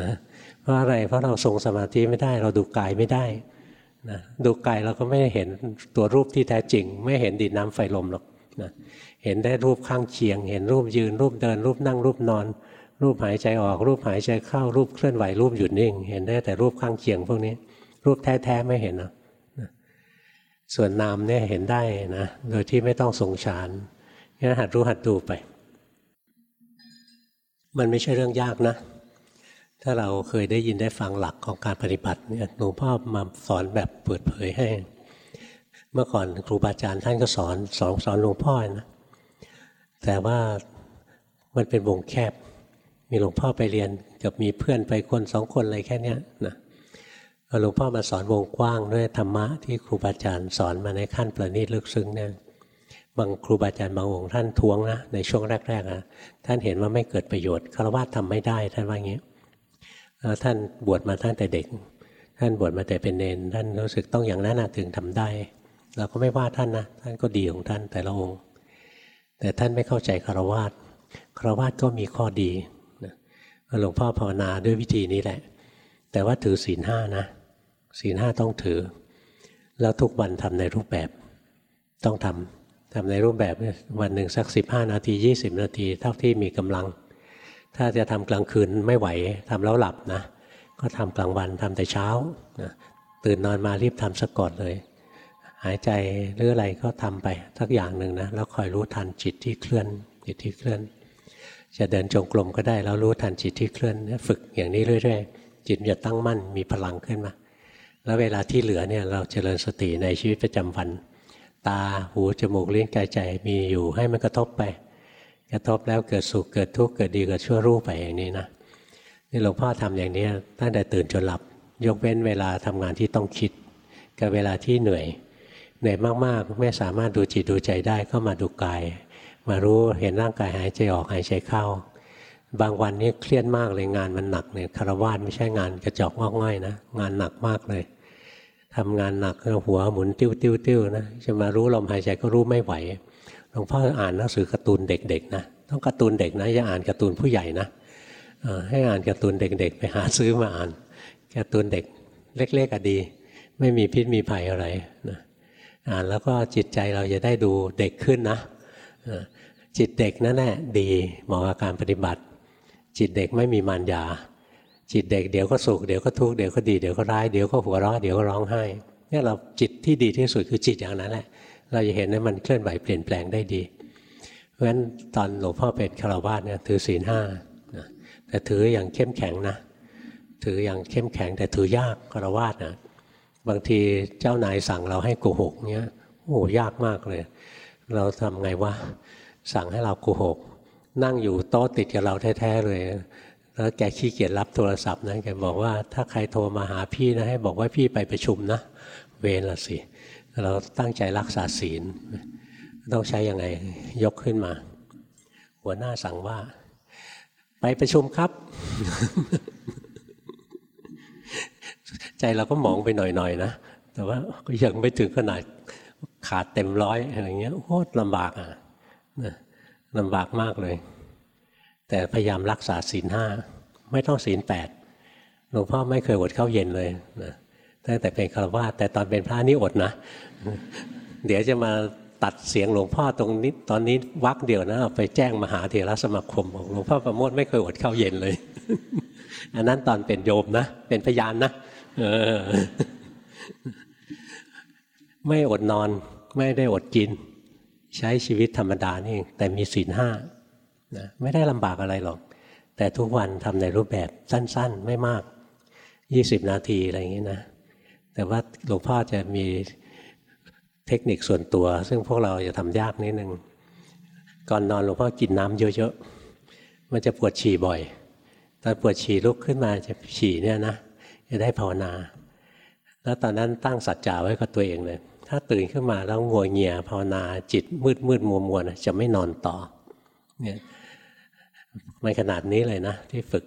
นะเพราะอะไรเพราะเราทรงสมาธิไม่ได้ เราดูกายไม่ได้นะดูกายเราก็ไม่เห็นตัวรูปที่แท้จริง ไม่เห็นดินน้ำไฟลมหรอกนะ เห็นได้รูปข้างเคียง เห็นรูปยืนรูปเดิน รูปนั่งรูปนอน รูปหายใจออก รูปหายใจเข้ารูปเคลื่อนไหวรูปหยุดนิ่ง เห็นได้แต่รูปข้างเคียงพวกนี้ รูปแท้ๆไม่เห็นนะส่วนนามเนี่ยเห็นได้นะโดยที่ไม่ต้องสงฌานงั้นหัดรู้หัดดูไป มันไม่ใช่เรื่องยากนะ ถ้าเราเคยได้ยินได้ฟังหลักของการปฏิบัติเนี่ยหลวงพ่อมาสอนแบบเปิดเผยให้ เมื่อก่อนครูบาอาจารย์ท่านก็สอนสอนสอนหลวงพ่อนะ แต่ว่ามันเป็นวงแคบ มีหลวงพ่อไปเรียนกับมีเพื่อนไปคนสองคนอะไรแค่นี้นะหลวงพ่อมาสอนวงกว้างด้วยธรรมะที่ครูบาอาจารย์สอนมาในขั้นประณีตลึกซึ้งเนี่ยบางครูบาอาจารย์บางองค์ท่านทวงนะในช่วงแรกๆนะท่านเห็นว่าไม่เกิดประโยชน์คารวะทำไม่ได้ท่านว่าอย่างนี้ท่านบวชมาตั้งแต่เด็ก ท่านบวชมาแต่เป็นเนนท่านรู้สึกต้องอย่างนั้นถึงทำได้ เราก็ไม่ว่าท่านนะท่านก็ดีของท่านแต่ละองค์ แต่ท่านไม่เข้าใจคารวะคารวะก็มีข้อดีหลวงพ่อภาวนาด้วยวิธีนี้แหละ แต่ว่าถือศีลห้านะศีลห้าต้องถือ แล้วทุกวันทำในรูปแบบต้องทำทำในรูปแบบวันหนึ่งสักสิบห้านาทียี่สิบนาที เท่าที่มีกำลัง ถ้าจะทำกลางคืนไม่ไหวทำแล้วหลับนะ ก็ทำกลางวันทำแต่เช้านะตื่นนอนมารีบทำสะกดเลย หายใจหรืออะไรก็ทำไปสักอย่างหนึ่งนะแล้วคอยรู้ทันจิตที่เคลื่อนจิตที่เคลื่อน จะเดินจงกรมก็ได้แล้วรู้ทันจิตที่เคลื่อนฝึกอย่างนี้เรื่อยๆจิตจะตั้งมั่นมีพลังขึ้นมาแล้วเวลาที่เหลือเนี่ยเราเจริญสติในชีวิตประจำวัน ตาหูจมูกลิ้นกายใจมีอยู่ให้มันกระทบไป กระทบแล้วเกิดสุขเกิดทุกข์เกิดดีเกิดชั่วรู้ไปอย่างนี้นะนี่หลวงพ่อทำอย่างนี้ตั้งแต่ตื่นจนหลับ ยกเว้นเวลาทำงานที่ต้องคิด กับเวลาที่เหนื่อย เหนื่อยมากๆ ไม่สามารถดูจิตดูใจได้ก็มาดูกาย มารู้เห็นร่างกายหายใจออกหายใจเข้า บางวันนี้เครียดมากเลยงานมันหนักเนี่ยคารวาสไม่ใช่งานกระจอกงอกง่อยนะงานหนักมากเลยทำงานหนักหัวหมุนติ้วติ้วติ้วนะจะมารู้ลมหายใจก็รู้ไม่ไหวหลวงพ่ออ่านหนังสือการ์ตูนเด็กๆนะต้องการ์ตูนเด็กนะอย่าอ่านการ์ตูนผู้ใหญ่นะให้อ่านการ์ตูนเด็ก ๆ ไปหาซื้อมาอ่านการ์ตูนเด็กเล็กๆก็ดี ไม่มีพิษมีภัยอะไรนะ แล้วก็จิตใจเราจะได้ดูเด็กขึ้นนะจิตเด็กนั่นแหละดีเหมาะกับการปฏิบัติ จิตเด็กไม่มีมารยา จิตเด็กเดี๋ยวก็สุขเดี๋ยวก็ทุกข์เดี๋ยวก็ดีเดี๋ยวก็ร้ายเดี๋ยวก็หัวเราะเดี๋ยวก็ร้องไห้เนี่ยเราจิตที่ดีที่สุดคือจิตอย่างนั้นแหละ เราจะเห็นว่ามันเคลื่อนไหวเปลี่ยนแปลงได้ดี เพราะฉะนั้นตอนหลวงพ่อเป็นคารวาสเนี่ยถือศีลห้าแต่ถืออย่างเข้มแข็งนะ ถืออย่างเข้มแข็งแต่ถือยากคารวาสนะ บางทีเจ้านายสั่งเราให้โกหกเนี้ยโอ้ยากมากเลย เราทำไงวะสั่งให้เราโกหก นั่งอยู่โต๊ะติดกับเราแท้ๆเลย แล้วแกขี้เกียจรับโทรศัพท์นะแกบอกว่าถ้าใครโทรมาหาพี่นะให้บอกว่าพี่ไปประชุมนะ เวรละสิเราตั้งใจรักษาศีล ต้องใช้ยังไงยกขึ้นมา หัวหน้าสั่งว่า ไปประชุมครับ ใจเราก็มองไปหน่อยๆนะแต่ว่าก็ยังไม่ถึงขนาดขาดเต็มร้อยอะไรเงี้ยโคตรลำบากอะลำบากมากเลย แต่พยายามรักษาศีลห้าไม่ต้องศีลแปดหลวงพ่อไม่เคยอดข้าวเย็นเลยนะตั้งแต่เป็นฆรวาแต่ตอนเป็นพระนี่อดนะ เดี๋ยวจะมาตัดเสียงหลวงพ่อตรงนี้ตอนนี้วักเดียวนะไปแจ้งมหาเถรสมาคมบอกหลวงพ่อประโมทไม่เคยอดข้าวเย็นเลย อันนั้นตอนเป็นโยมนะ เป็นพยานนะ ไม่อดนอน ไม่ได้อดกิน ใช้ชีวิตธรรมดานี่แต่มีศีลห้านะไม่ได้ลำบากอะไรหรอก แต่ทุกวันทำในรูปแบบสั้น ๆ ไม่มาก20นาทีอะไรอย่างนี้นะ แต่ว่าหลวงพ่อจะมีเทคนิคส่วนตัว ซึ่งพวกเราจะทำยากนิดนึง ก่อนนอนหลวงพ่อกินน้ำเยอะๆ มันจะปวดฉี่บ่อย ตอนปวดฉี่ลุกขึ้นมาจะฉี่เนี่ยนะ จะได้ภาวนา แล้วตอนนั้นตั้งสัจจะไว้กับตัวเองเลย ถ้าตื่นขึ้นมาแล้วงัวเงียภาวนาจิตมืดมืดมัวมัวนะจะไม่นอนต่อเนี่ยไม่ขนาดนี้เลยนะ ที่ฝึก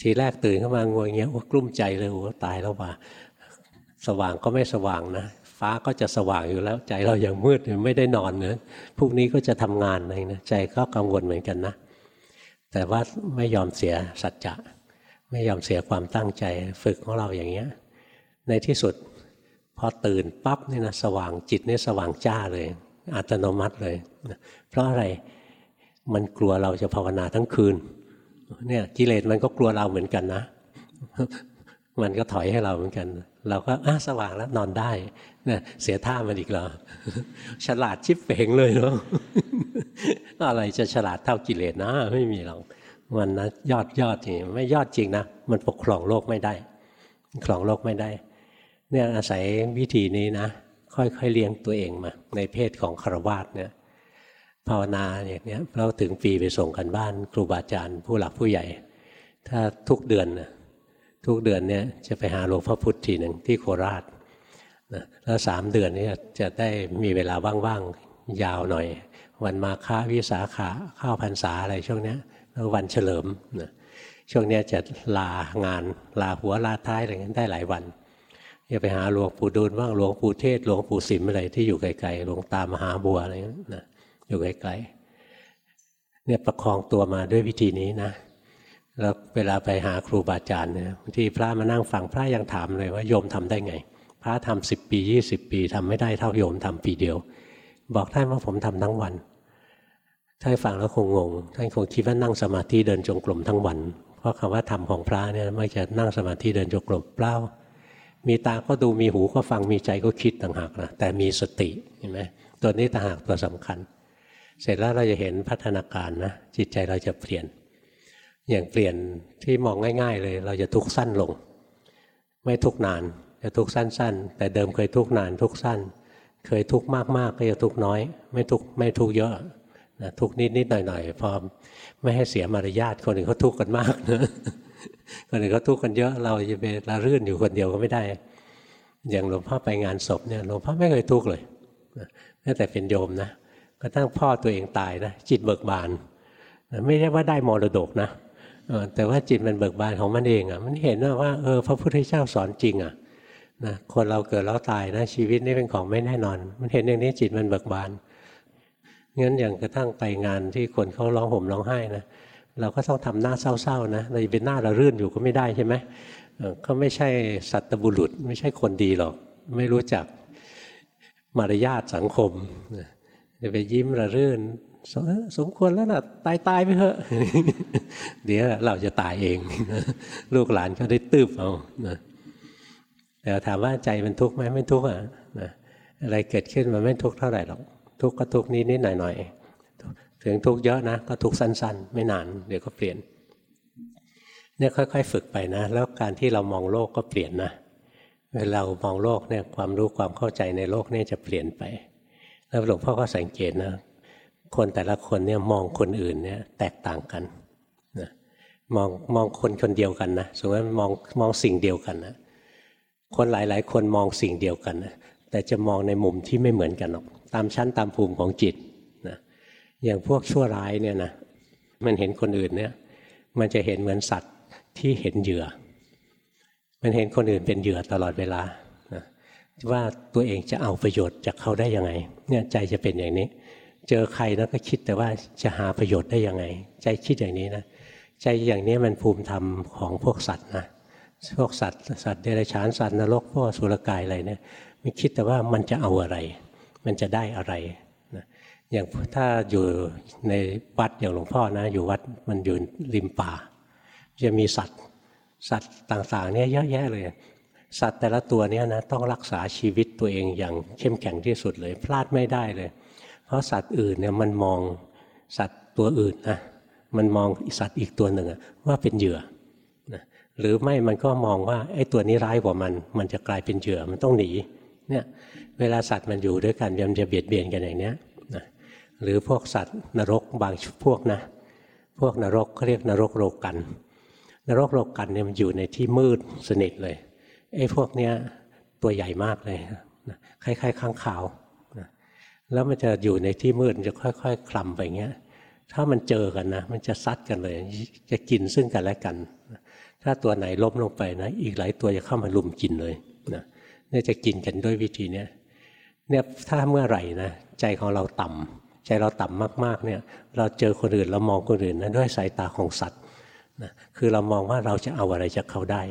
ทีแรกตื่นขึ้นมางัวเงียโอ้กลุ้มใจเลยโอ้ตายแล้วว่า สว่างก็ไม่สว่างนะฟ้าก็จะสว่างอยู่แล้ว ใจเรายังมืดไม่ได้นอนเนื้อพรุ่งนี้ก็จะทำงานอะไรนะใจก็กังวลเหมือนกันนะ แต่ว่าไม่ยอมเสียสัจจะ ไม่ยอมเสียความตั้งใจฝึกของเราอย่างเงี้ย ในที่สุดพอตื่นปั๊บนี่นะสว่างจิตนี่สว่างจ้าเลย อัตโนมัติเลย เพราะอะไรมันกลัวเราจะภาวนาทั้งคืน เนี่ยกิเลสมันก็กลัวเราเหมือนกันนะ มันก็ถอยให้เราเหมือนกัน เราก็อะสว่างแล้วนอนได้เนี่ยเสียท่ามันอีกเหรอฉลาดชิบเป่งเลยเนาะอะไรจะฉลาดเท่ากิเลสนะ ไม่มีหรอก มันนะยอดยอดจริงไม่ยอดจริงนะมันปกครองโลกไม่ได้ครองโลกไม่ได้ เนี่ยอาศัยวิธีนี้นะ ค่อยๆเลี้ยงตัวเองมา ในเพศของคารวาสเนี่ยภาวนาอย่างเนี้ยเราถึงปีไปส่งกันบ้าน ครูบาอาจารย์ผู้หลักผู้ใหญ่ ถ้าทุกเดือนทุกเดือนเนี่ยจะไปหาหลวงพ่อพุธทีหนึ่งที่โคราชนะแล้วสามเดือนนี้จะได้มีเวลาว่างๆยาวหน่อย วันมาฆาวิสาขาข้าวพรรษาอะไรช่วงเนี้แล้ วันเฉลิมนะช่วงนี้จะลางานลาหัวลาท้ายอะไรเงี้ยได้หลายวันจะไปหาหลวงปู่ดูลบ้างหลวงปู่เทศหลวงปู่สิมอะไรที่อยู่ไกลๆหลวงตามหาบัวอะไรเงี้ยนะอยู่ไกลๆเนี่ยประคองตัวมาด้วยวิธีนี้นะแล้วเวลาไปหาครูบาอาจารย์เนี่ยบางทีพระมานั่งฟังพระยังถามเลยว่าโยมทำได้ไง พระทำสิบปียี่สิบปีทำไม่ได้เท่าโยมทำปีเดียว บอกท่านว่าผมทำทั้งวัน ท่านฟังแล้วคงงง ท่านคงคิดว่านั่งสมาธิเดินจงกรมทั้งวัน เพราะคำว่าธรรมของพระเนี่ยไม่จะนั่งสมาธิเดินจงกรมเปล่า มีตาก็ดูมีหูก็ฟังมีใจก็คิดต่างหากนะแต่มีสติเห็นไหมตัวนี้ต่างหากตัวสำคัญ เสร็จแล้วเราจะเห็นพัฒนาการนะจิตใจเราจะเปลี่ยน อย่างเปลี่ยนที่มองง่าย ๆ เลย เราจะทุกข์สั้นลง ไม่ทุกข์นานจะทุกข์สั้น ๆ แต่เดิมเคยทุกข์นานทุกข์สั้น เคยทุกข์มากๆก็จะทุกข์น้อย ไม่ทุกข์ไม่ทุกข์เยอะ นะทุกข์นิดๆหน่อยพอไม่ให้เสียมารยาทคนอื่นเขาทุกข์กันมากนะคนอื่นเขาทุกข์กันเยอะเราจะไปละรื่นอยู่คนเดียวก็ไม่ได้ อย่างหลวงพ่อไปงานศพเนี่ยหลวงพ่อไม่เคยทุกข์เลยแม้แต่เป็นโยมนะก็ตั้งพ่อตัวเองตายนะจิตเบิกบานไม่ใช่ว่าได้มรดกนะแต่ว่าจิตมันเบิกบานของมันเองอะมันเห็นว่าเออพระพุทธเจ้าสอนจริงอะนะคนเราเกิดแล้วตายนะชีวิตนี่เป็นของไม่แน่นอน มันเห็นอย่างนี้จิตมันเบิกบาน งั้นอย่างกระทั่งไปงานที่คนเขาร้องห่มร้องไห้นะเราก็ต้องทำหน้าเศร้าๆนะเราจะเป็นหน้าเรารื่นอยู่ก็ไม่ได้ใช่ไหมเขาไม่ใช่สัตบุรุษ ไม่ใช่คนดีหรอก ไม่รู้จักมารยาทสังคมจะไปยิ้มระรื่นสมควรแล้วนะตายตายไปเถอะ เดี๋ยวเราจะตายเอง ลูกหลานเขาได้ตืบเอานะแต่ถามว่าใจมันทุกข์ไหมไม่ทุกข์อะนะอะไรเกิดขึ้นมันไม่ทุกข์เท่าไหร่หรอก ทุกข์ก็ทุกข์นิดนิดหน่อยหน่อยถึงทุกข์เยอะนะก็ทุกข์สั้น ๆ ไม่นานเดี๋ยวก็เปลี่ยนเนี่ยค่อย ๆ ฝึกไปนะ แล้วการที่เรามองโลกก็เปลี่ยนนะเวลาเรามองโลกเนี่ยความรู้ความเข้าใจในโลกเนี่ยจะเปลี่ยนไป แล้วหลวงพ่อก็สังเกตนะคนแต่ละคนเนี่ยมองคนอื่นเนี่ยแตกต่างกันนะมองมองคนคนเดียวกันนะสมมติมองมองสิ่งเดียวกันนะคนหลายๆ คนมองสิ่งเดียวกันนะแต่จะมองในมุมที่ไม่เหมือนกันหรอก ตามชั้นตามภูมิของจิตนะอย่างพวกชั่วร้ายเนี่ยนะมันเห็นคนอื่นเนี่ย มันจะเห็นเหมือนสัตว์ที่เห็นเหยื่อ มันเห็นคนอื่นเป็นเหยื่อตลอดเวลานะว่าตัวเองจะเอาประโยชน์จากเขาได้ยังไง เนี่ยใจจะเป็นอย่างนี้ เจอใครแล้วก็คิดแต่ว่าจะหาประโยชน์ได้ยังไง ใจคิดอย่างนี้นะใจอย่างนี้มันภูมิธรรมของพวกสัตว์นะพวกสัตว์สัตว์เดรัจฉานสัตว์นรกพวกสุรกายอะไรเนี่ยมันคิดแต่ว่ามันจะเอาอะไร มันจะได้อะไรนะอย่างถ้าอยู่ในวัดอย่างหลวงพ่อนะ อยู่วัดมันอยู่ริมป่า จะมีสัตว์ สัตว์ต่างๆเนี่ยเยอะแยะเลย สัตว์แต่ละตัวเนี่ยนะต้องรักษาชีวิตตัวเองอย่างเข้มแข็งที่สุดเลย พลาดไม่ได้เลย เพราะสัตว์อื่นเนี่ยมันมองสัตว์ตัวอื่นนะมันมองสัตว์อีกตัวหนึ่งว่าเป็นเหยื่อนะหรือไม่มันก็มองว่าไอ้ตัวนี้ร้ายกว่ามัน มันจะกลายเป็นเหยื่อมันต้องหนีเนี่ย เวลาสัตว์มันอยู่ด้วยกันมันจะเบียดเบียนกันอย่างเนี้ยนะหรือพวกสัตว์นรกบางพวกนะ พวกนรกเขาเรียกนรกโลกัน นรกโลกันเนี่ยมันอยู่ในที่มืดสนิทเลยไอ้พวกเนี้ยตัวใหญ่มากเลยคล้ายๆข้างขาวแล้วมันจะอยู่ในที่มืดจะค่อย ๆคลำไปเงี้ย ถ้ามันเจอกันนะ มันจะซัดกันเลย จะกินซึ่งกันและกัน ถ้าตัวไหนล้มลงไปนะ อีกหลายตัวจะเข้ามาลุมกินเลยนะนี่จะกินกันด้วยวิธีเนี้ย เนี่ยถ้าเมื่อไหร่นะใจของเราต่ำใจเราต่ำมากๆเนี่ยเราเจอคนอื่นเรามองคนอื่นนะด้วยสายตาของสัตว์นะคือเรามองว่าเราจะเอาอะไรจากเขาได้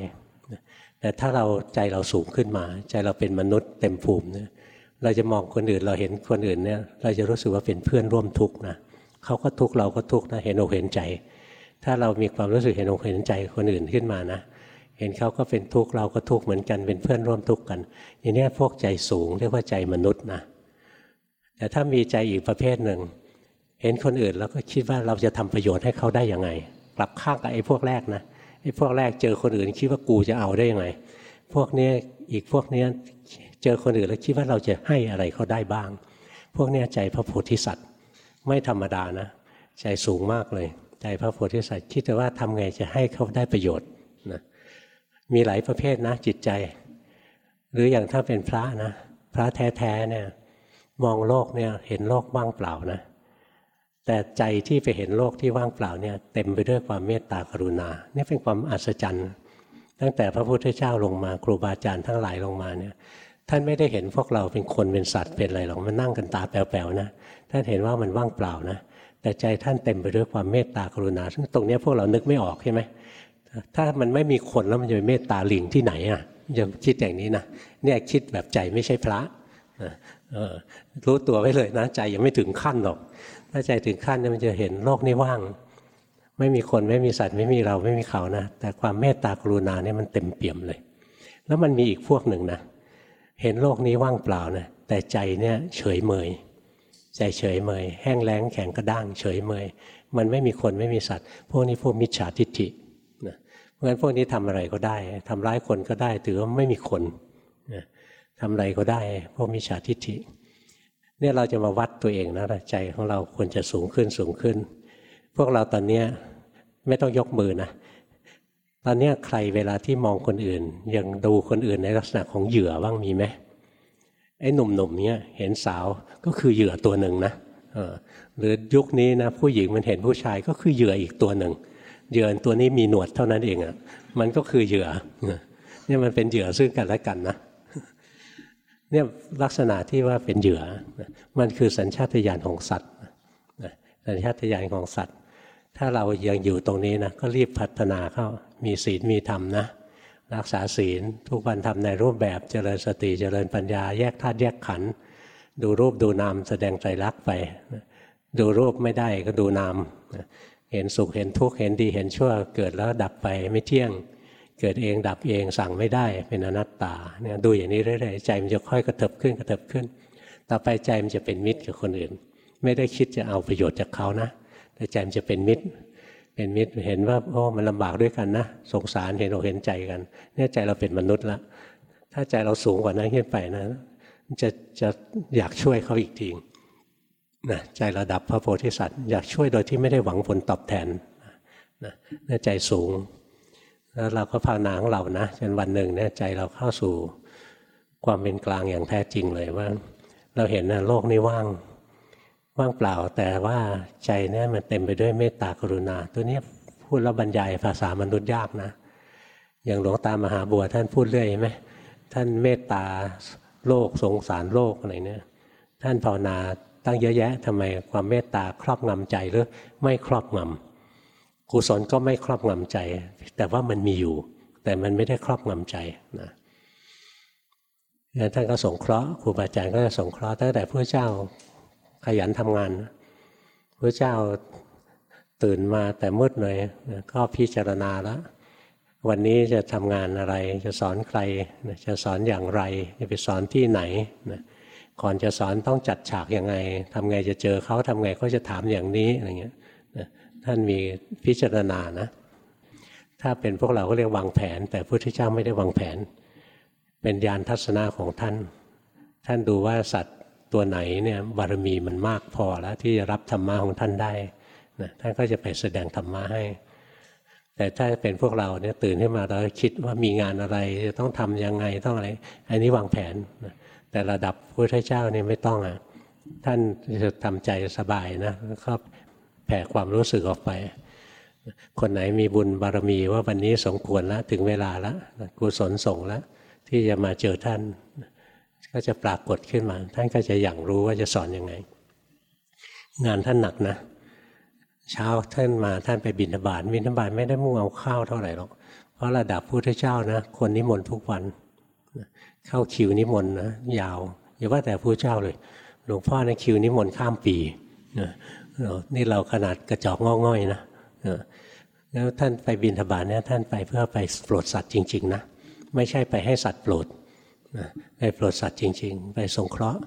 นะแต่ถ้าเราใจเราสูงขึ้นมา ใจเราเป็นมนุษย์เต็มภูมิเนี่ยเราจะมองคนอื่นเราเห็นคนอื่นเนี่ยเราจะรู้สึกว่าเป็นเพื่อนร่วมทุกข์นะเขาก็ทุกข์เราก็ทุกข์นะเห็นอกเห็นใจ ถ้าเรามีความรู้สึกเห็นอกเห็นใจคนอื่นขึ้นมานะ เห็นเขาก็เป็นทุกข์เราก็ทุกข์เหมือนกันเป็นเพื่อนร่วมทุกข์กันอย่างนี้พวกใจสูงเรียกว่าใจมนุษย์นะแต่ถ้ามีใจอีกประเภทหนึ่ง เห็นคนอื่นแล้วก็คิดว่าเราจะทำประโยชน์ให้เขาได้ยังไง กลับข้างกับไอ้พวกแรกนะไอ้พวกแรกเจอคนอื่นคิดว่ากูจะเอาได้ยังไง พวกนี้อีกพวกนี้เจอคนอื่นแล้วคิดว่าเราจะให้อะไรเขาได้บ้าง พวกนี้ใจพระโพธิสัตว์ไม่ธรรมดานะ ใจสูงมากเลย ใจพระโพธิสัตว์คิดแต่ว่าทำไงจะให้เขาได้ประโยชน์ มีหลายประเภทนะจิตใจ หรืออย่างถ้าเป็นพระนะ พระแท้ๆเนี่ยมองโลกเนี่ยเห็นโลกว่างเปล่านะ แต่ใจที่ไปเห็นโลกที่ว่างเปล่าเนี่ยเต็มไปด้วยความเมตตากรุณา นี่เป็นความอัศจรรย์ ตั้งแต่พระพุทธเจ้าลงมาครูบาอาจารย์ทั้งหลายลงมาเนี่ยท่านไม่ได้เห็นพวกเราเป็นคนเป็นสัตว์เป็นอะไรหรอกมันนั่งกันตาแป๋วๆนะท่านเห็นว่ามันว่างเปล่านะ แต่ใจท่านเต็มไปด้วยความเมตตากรุณา ซึ่งตรงนี้พวกเรานึกไม่ออกใช่ไหม ถ้ามันไม่มีคนแล้วมันจะเมตตาลิงที่ไหนอะจะคิดอย่างนี้นะเนี่ยคิดแบบใจไม่ใช่พระรู้ตัวไว้เลยนะใจยังไม่ถึงขั้นหรอก ถ้าใจถึงขั้นเนี่ยมันจะเห็นโลกนี้ว่าง ไม่มีคนไม่มีสัตว์ไม่มีเราไม่มีเขานะ แต่ความเมตตากรุณาเนี่ยมันเต็มเปี่ยมเลย แล้วมันมีอีกพวกหนึ่งนะเห็นโลกนี้ว่างเปล่านะแต่ใจเนี่ยเฉยเมยใจเฉยเมยแห้งแล้งแข็งกระด้างเฉยเมยมันไม่มีคนไม่มีสัตว์ พวกนี้พวกมิจฉาทิฏฐิ เพราะฉะนั้นพวกนี้ทำอะไรก็ได้ทำร้ายคนก็ได้ ถือว่าไม่มีคนนะทำอะไรก็ได้ พวกมิจฉาทิฏฐิ เนี่ยเราจะมาวัดตัวเองนะใจของเราควรจะสูงขึ้นสูงขึ้น พวกเราตอนนี้ไม่ต้องยกมือนะตอนนี้ใครเวลาที่มองคนอื่น ยังดูคนอื่นในลักษณะของเหยื่อบ้างมีไหมไอ้หนุ่มๆเนี้ยเห็นสาวก็คือเหยื่อตัวหนึ่งนะหรือยุคนี้นะผู้หญิงมันเห็นผู้ชายก็คือเหยื่ออีกตัวหนึ่ง เหยื่อตัวนี้มีหนวดเท่านั้นเองอะ่ะมันก็คือเหยื่อเนี่ยมันเป็นเหยื่อซึ่งกันและกันนะเนี่ยลักษณะที่ว่าเป็นเหยื่อ มันคือสัญชาตญาณของสัตว์สัญชาตญาณของสัตว์ ถ้าเรายังอยู่ตรงนี้นะก็รีบพัฒนาเข้ามีศีลมีธรรมนะรักษาศีลทุกวันทำในรูปแบบเจริญสติเจริญปัญญา แยกธาตุแยกขันธ์ดูรูปดูนามแสดงใจรักไป ดูรูปไม่ได้ก็ดูนาม เห็นสุขเห็นทุกข์เห็นดีเห็นชั่ว เกิดแล้วดับไปไม่เที่ยง เกิดเองดับเองสั่งไม่ได้เป็นอนัตตาเนี่ยดูอย่างนี้เรื่อยๆใจมันจะค่อยกระเถิบขึ้นกระเถิบขึ้น ต่อไปใจมันจะเป็นมิตรกับคนอื่น ไม่ได้คิดจะเอาประโยชน์จากเขานะ แต่ใจมันจะเป็นมิตร เป็นมิตรเห็นว่าโอ้มันลำบากด้วยกันนะสงสารเห็นอกเห็นใจกันเนี่ยใจเราเป็นมนุษย์ละถ้าใจเราสูงกว่านั้นขึ้นไปนะจะจะอยากช่วยเขาอีกที นะใจระดับพระโพธิสัตว์ อยากช่วยโดยที่ไม่ได้หวังผลตอบแทนนะนี่ใจสูง แล้วเราก็ภาวนาของเรานะจนวันหนึ่งเนี่ยใจเราเข้าสู่ความเป็นกลางอย่างแท้จริงเลยว่า เราเห็นนะโลกนี้ว่างว่างเปล่า แต่ว่าใจเนี่ยมันเต็มไปด้วยเมตตากรุณา ตัวนี้พูดแล้วบรรยายภาษามนุษย์ยากนะ อย่างหลวงตามหาบัวท่านพูดเรื่อยไหมท่านเมตตาโลกสงสารโลกอะไรเนี่ยท่านภาวนา ตั้งเยอะแยะทำไมความเมตตาครอบงำใจหรือไม่ครอบงำกุศลก็ไม่ครอบงำใจ แต่ว่ามันมีอยู่ แต่มันไม่ได้ครอบงำใจนะท่านก็สงเคราะห์ครูบาอาจารย์ก็จะสงเคราะห์ตั้งแต่พระเจ้าขยันทำงานพระเจ้าตื่นมาแต่มืดเลยก็พิจารณาแล้ววันนี้จะทำงานอะไร จะสอนใคร จะสอนอย่างไร จะไปสอนที่ไหน ก่อนจะสอนต้องจัดฉากยังไงทำไงจะเจอเขาทำไงเขาจะถามอย่างนี้อะไรเงี้ยท่านมีพิจารณานะ ถ้าเป็นพวกเราก็เรียกวางแผน แต่พระพุทธเจ้าไม่ได้วางแผน เป็นญาณทัศนะของท่าน ท่านดูว่าสัตว์ตัวไหนเนี่ยบารมีมันมากพอแล้วที่จะรับธรรมะของท่านได้นะท่านก็จะไปแสดงธรรมะให้ แต่ถ้าเป็นพวกเราเนี่ยตื่นขึ้นมาเราคิดว่ามีงานอะไรจะต้องทํำยังไงต้องอะไร อันนี้วางแผนนะ แต่ระดับพระเจ้านี่ไม่ต้องอะท่านจะทำใจสบายนะแล้วก็แผ่ความรู้สึกออกไป คนไหนมีบุญบารมีว่าวันนี้สมควรแล้วถึงเวลาแล้วกุศลส่งแล้วที่จะมาเจอท่าน ก็จะปรากฏขึ้นมา ท่านก็จะอย่างรู้ว่าจะสอนอยังไง งานท่านหนักนะ เช้าท่านมาท่านไปบิณฑบาตบิณฑบาตไม่ได้มุ่งเอาข้าวเท่าไหร่หรอกเพราะระดับพุทธเจ้านะ คนนิมนต์ทุกวัน เข้าคิวนิมนต์นะยาวอย่าว่าแต่พระเจ้าเลย หลวงพ่อในคิวนิมนต์ข้ามปีนี่เราขนาดกระจอกงอง่อยนะแล้วท่านไปบินธบาตเนี่ยท่านไปเพื่อไปโปรดสัตว์จริง ๆ นะ ไม่ใช่ไปให้สัตว์โปรดไปโปรดสัตว์จริง ๆ ไปสงเคราะห์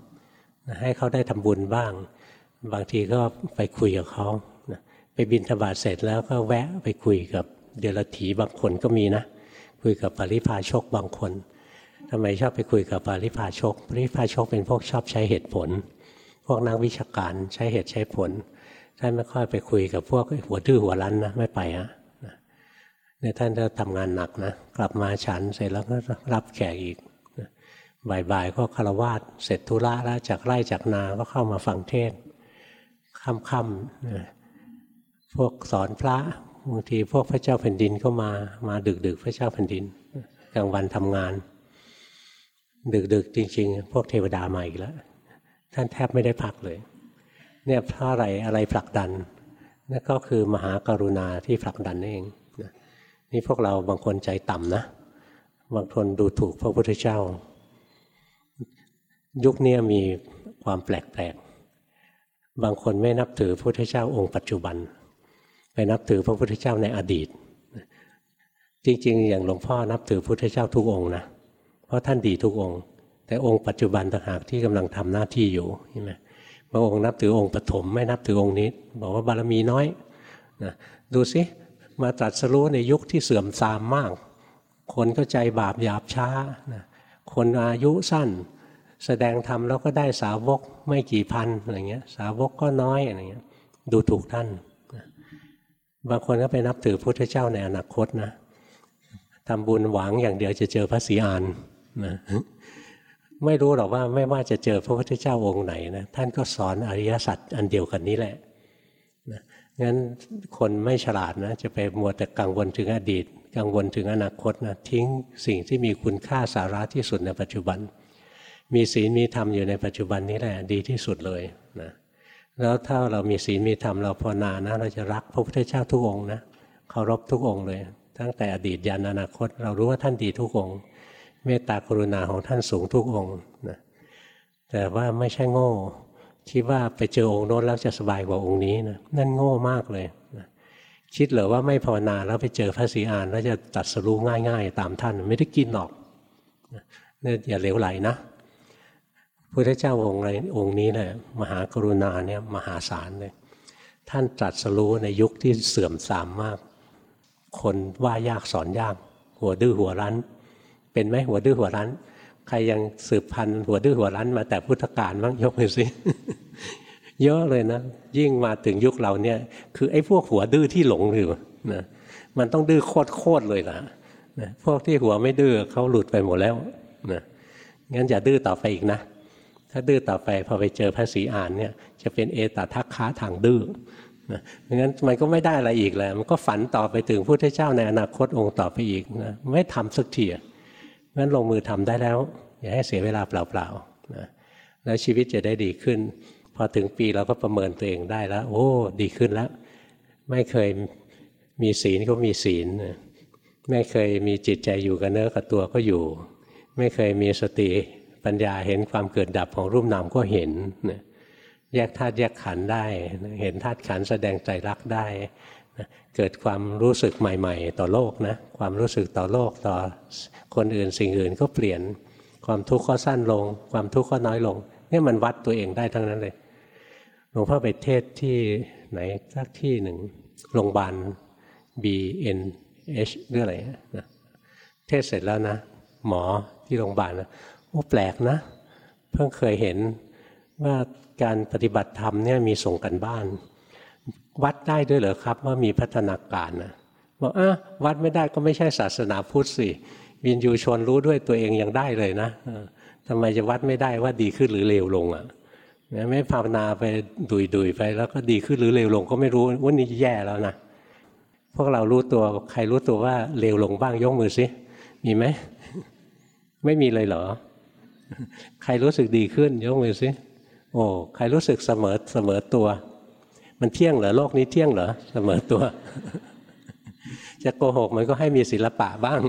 ให้เขาได้ทำบุญบ้าง บางทีก็ไปคุยกับเขาไปบินธบาตเสร็จแล้วก็แวะไปคุยกับเดรัจฉีบางคนก็มีนะ คุยกับปริพาชกบางคน ทำไมชอบไปคุยกับปริพาชกปริพาชกเป็นพวกชอบใช้เหตุผล พวกนักวิชาการใช้เหตุใช้ผลท่านไม่ค่อยไปคุยกับพวกหัวดื้อหัวรั้นนะไม่ไปฮะเนี่ยท่านจะทำงานหนักนะกลับมาฉันเสร็จแล้วก็รับแขกอีกบ่ายๆก็คารวาสเสร็จธุระแล้วจากไร่จากนาก็เข้ามาฟังเทศค่ำๆพวกสอนพระบางทีพวกพระเจ้าแผ่นดินก็มามาดึกๆ พระเจ้าแผ่นดินกลางวันทำงาน ดึกๆจริง ๆ พวกเทวดามาอีกแล้ว ท่านแทบไม่ได้พักเลย เนี่ยเพราะอะไรอะไรผลักดันนั่นก็คือมหากรุณาที่ผลักดันเองนี่พวกเราบางคนใจต่ำนะ บางคนดูถูกพระพุทธเจ้า ยุคนี้มีความแปลกๆ บางคนไม่นับถือพระพุทธเจ้าองค์ปัจจุบัน ไปนับถือพระพุทธเจ้าในอดีต จริง ๆ อย่างหลวงพ่อนับถือพระพุทธเจ้าทุกองค์นะ ราะท่านดีทุกองค์ แต่องค์ปัจจุบันต่างหากที่กำลังทำหน้าที่อยู่ใช่ไหมบางองค์นับถือองค์ปฐมไม่นับถือองค์นี้ บอกว่าบารมีน้อยนะดูสิมาตรัสรู้ในยุคที่เสื่อมทรามมาก คนก็ใจบาปหยาบช้านะคนอายุสั้น แสดงธรรมแล้วก็ได้สาวกไม่กี่พันอะไรเงี้ย สาวกก็น้อยอะไรเงี้ย ดูถูกท่าน บางคนก็ไปนับถือพุทธเจ้าในอนาคตนะทำบุญหวังอย่างเดียวจะเจอพระศรีอาน นะไม่รู้หรอกว่าไม่ว่าจะเจอพระพุทธเจ้าองค์ไหนนะท่านก็สอนอริยสัจอันเดียวกันนี้แหละงั้นคนไม่ฉลาดนะจะไปมัวแต่กังวลถึงอดีต กังวลถึงอนาคตนะทิ้งสิ่งที่มีคุณค่าสาระที่สุดในปัจจุบัน มีศีลมีธรรมอยู่ในปัจจุบันนี้แหละดีที่สุดเลยนะแล้วถ้าเรามีศีลมีธรรมเราภาวนานะเราจะรักพระพุทธเจ้าทุกองนะเคารพทุกองเลย ตั้งแต่อดีตยันอนาคต เรารู้ว่าท่านดีทุกองค์ เมตตากรุณาของท่านสูงทุกองค์นะแต่ว่าไม่ใช่โง่คิดว่าไปเจอองค์โน้นแล้วจะสบายกว่าองค์นี้นะนั่นโง่มากเลยนะคิดเหรอว่าไม่ภาวนาแล้วไปเจอพระศรีอานแล้วจะตัดสรู้ง่าย ๆ ตามท่านไม่ได้กินหรอกเนี่ยอย่าเหลวไหลนะพระเจ้าองค์ไรองค์นี้แหละมหากรุณาเนี่ยมหาศาลเลยท่านตรัสรู้ในยุคที่เสื่อมทรามมาก คนว่ายากสอนยาก หัวดื้อหัวรั้น เป็นไหมหัวดื้อหัวรั้น ใครยังสืบพันธุ์หัวดื้อหัวรั้นมาแต่พุทธกาลบ้างยกมือสิเยอะเลยนะ ยิ่งมาถึงยุคเราเนี่ย คือไอ้พวกหัวดื้อที่หลงอยู่นะมันต้องดื้อโคตรโคตรเลยนะนะพวกที่หัวไม่ดื้อเขาหลุดไปหมดแล้วนะงั้นอย่าดื้อต่อไปอีกนะ ถ้าดื้อต่อไปพอไปเจอพระศรีอานเนี่ย จะเป็นเอตทัคคะทางดื้อนะงั้นมันก็ไม่ได้อะไรอีกแล้ว มันก็ฝันต่อไปถึงพระพุทธเจ้าในอนาคตองค์ต่อไปอีกนะไม่ทำสักที งั้นลงมือทำได้แล้ว อย่าให้เสียเวลาเปล่าๆนะแล้วชีวิตจะได้ดีขึ้น พอถึงปีเราก็ประเมินตัวเองได้แล้ว โอ้ดีขึ้นแล้ว ไม่เคยมีศีลก็มีศีลไม่เคยมีจิตใจอยู่กับเนื้อกับตัวก็อยู่ ไม่เคยมีสติปัญญาเห็นความเกิดดับของรูปนามก็เห็นแยกธาตุแยกขันได้ เห็นธาตุขันแสดงใจรักได้ เกิดความรู้สึกใหม่ ๆ ต่อโลกนะความรู้สึกต่อโลกต่อคนอื่นสิ่งอื่นก็เปลี่ยนความทุกข์ก็สั้นลง ความทุกข์ก็น้อยลงนี่มันวัดตัวเองได้ทั้งนั้นเลยหลวงพ่อไปเทศที่ไหนสักที่หนึ่งโรงพยาบาล BNH หรืออะไรนะเทศเสร็จแล้วนะ หมอที่โรงพยาบาลนะโอ้แปลกนะ เพิ่งเคยเห็นว่าการปฏิบัติธรรมเนี่ยมีส่งกันบ้าน วัดได้ด้วยเหรอครับ ว่ามีพัฒนาการนะบอกอะวัดไม่ได้ก็ไม่ใช่ศาสนาพุทธสิวินยูชนรู้ด้วยตัวเองยังได้เลยนะทำไมจะวัดไม่ได้ว่าดีขึ้นหรือเลวลงอะไม่ภาวนาไปดุยดุยไปแล้วก็ดีขึ้นหรือเลวลงก็ไม่รู้ว่านี่แย่แล้วนะพวกเรารู้ตัวใครรู้ตัวว่าเลวลงบ้างยกมือสิมีไหมไม่มีเลยเหรอ ใครรู้สึกดีขึ้นยกมือสิโอ้ใครรู้สึกเสมอเสมอตัว มันเที่ยงเหรอโลกนี้เที่ยงเหรอเสมอตัว จะโกหกมันก็ให้มีศิลปะบ้าง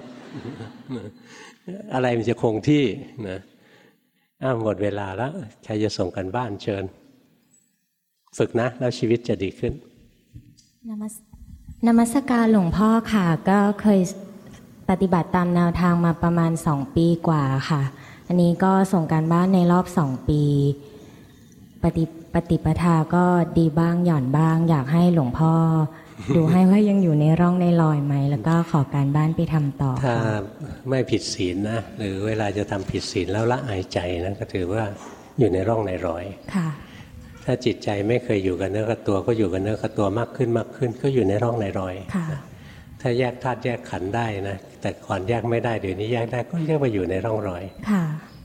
อะไรมันจะคงที่นะอ้าหมดเวลาแล้วใครจะส่งกันบ้านเชิญ ฝึกนะ แล้วชีวิตจะดีขึ้นนมัสนมัสการหลวงพ่อค่ะ ก็เคยปฏิบัติตามแนวทางมาประมาณสองปีกว่าค่ะ อันนี้ก็ส่งการบ้านในรอบสองปี ปฏิ ปฏิปทาก็ดีบ้างหย่อนบ้าง อยากให้หลวงพ่อ ดูให้ว่ายังอยู่ในร่องในรอยไหม แล้วก็ขอการบ้านไปทำต่อ ถ้าค่ะไม่ผิดศีลนะหรือเวลาจะทำผิดศีลแล้วละอายใจนะก็ถือว่าอยู่ในร่องในรอยค่ะ ถ้าจิตใจไม่เคยอยู่กับเนื้อกับตัวก็อยู่กับเนื้อกับตัวมากขึ้นมากขึ้น ก็อยู่ในร่องในรอยค่ะถ้าแยกธาตุแยกขันธ์ได้นะแต่ก่อนแยกไม่ได้เดี๋ยวนี้แยกได้ก็เรียกว่าอยู่ในร่องรอยค่ะ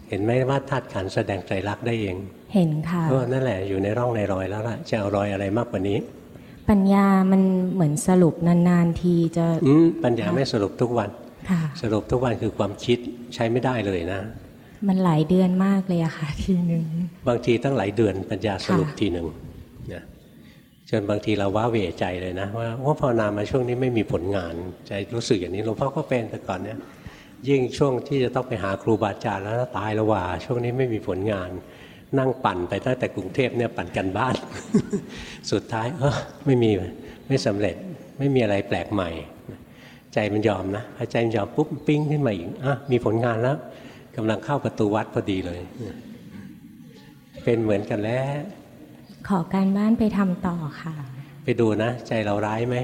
เห็นไหมว่าธาตุขันธ์แสดงใจรักษณ์ได้เอง เห็นค่ะก็นั่นแหละอยู่ในร่องในรอยแล้วล่ะจะเอารอยอะไรมากกว่านี้ ปัญญามันเหมือนสรุปนานๆทีจะอืมปัญญาไม่สรุปทุกวันค่ะสรุปทุกวันคือความคิดใช้ไม่ได้เลยนะ มันหลายเดือนมากเลยอะค่ะทีหนึ่งบางทีตั้งหลายเดือนปัญญาสรุปค่ะทีหนึ่งนะจนบางทีเราว้าเหวใจเลยนะ ว่าว่าภาวนามาช่วงนี้ไม่มีผลงานใจรู้สึกอย่างนี้หลวงพ่อก็เป็นแต่ก่อนเนี่ยยิ่งช่วงที่จะต้องไปหาครูบาอาจารย์แล้วตายแล้วว่า ช่วงนี้ไม่มีผลงาน นั่งปั่นไปตั้งแต่กรุงเทพเนี่ยปั่นกันบ้าน สุดท้ายเออไม่มีไม่สำเร็จไม่มีอะไรแปลกใหม่ ใจมันยอมนะพอใจมันยอมปุ๊บปิ้งขึ้นมาอีกอะมีผลงานแล้วกำลังเข้าประตูวัดพอดีเลย เป็นเหมือนกันแล้ว ขอการบ้านไปทำต่อค่ะ ไปดูนะ ใจเราร้ายไหม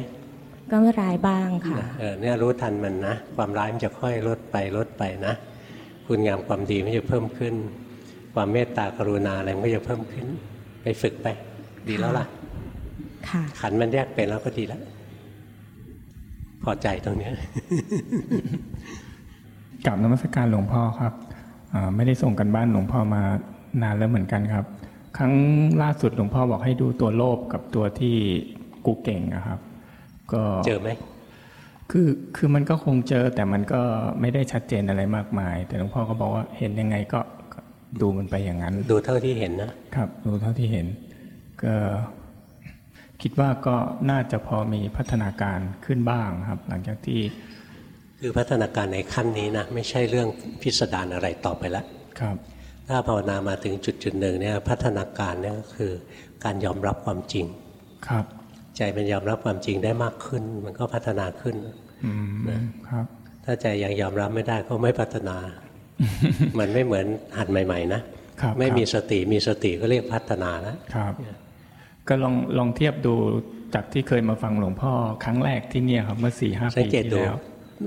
ก็ร้ายบ้างค่ะเออเนี่ยรู้ทันมันนะ ความร้ายมันจะค่อยลดไปลดไปนะ คุณงามความดีมันจะเพิ่มขึ้น ความเมตตากรุณาอะไรมันก็จะเพิ่มขึ้น ไปฝึกไป ดีแล้วล่ะค่ะขันมันแยกเป็นแล้วก็ดีแล้ว พอใจตรงเนี้ยกลับนมัสการหลวงพ่อครับอ่าไม่ได้ส่งกันบ้านหลวงพ่อมานานแล้วเหมือนกันครับ ครั้งล่าสุดหลวงพ่อบอกให้ดูตัวโลภกับตัวที่กูเก่งอะครับ ก็เจอไหมคือคือมันก็คงเจอแต่มันก็ไม่ได้ชัดเจนอะไรมากมาย แต่หลวงพ่อก็บอกว่าเห็นยังไงก็ก็ ดูมันไปอย่างนั้น ดูเท่าที่เห็นนะครับ ดูเท่าที่เห็น ก็คิดว่าก็น่าจะพอมีพัฒนาการขึ้นบ้างครับ หลังจากที่คือพัฒนาการในขั้นนี้นะไม่ใช่เรื่องพิสดารอะไรต่อไปแล้วครับ ถ้าภาวนามาถึงจุดจุดหนึ่งเนี่ยพัฒนาการเนี่ยก็คือการยอมรับความจริงครับ ใจมันยอมรับความจริงได้มากขึ้น มันก็พัฒนาขึ้นอืมครับ ถ้าใจยังยอมรับไม่ได้ก็ไม่พัฒนา มันไม่เหมือนหัดใหม่ ๆ นะครับไม่ครับมีสติมีสติก็เรียกพัฒนาแล้วครับ ก็ลองลองเทียบดูจากที่เคยมาฟังหลวงพ่อครั้งแรกที่เนี่ยครับเมื่อสี่ห้าสังปีเกตที่ดูแล้ว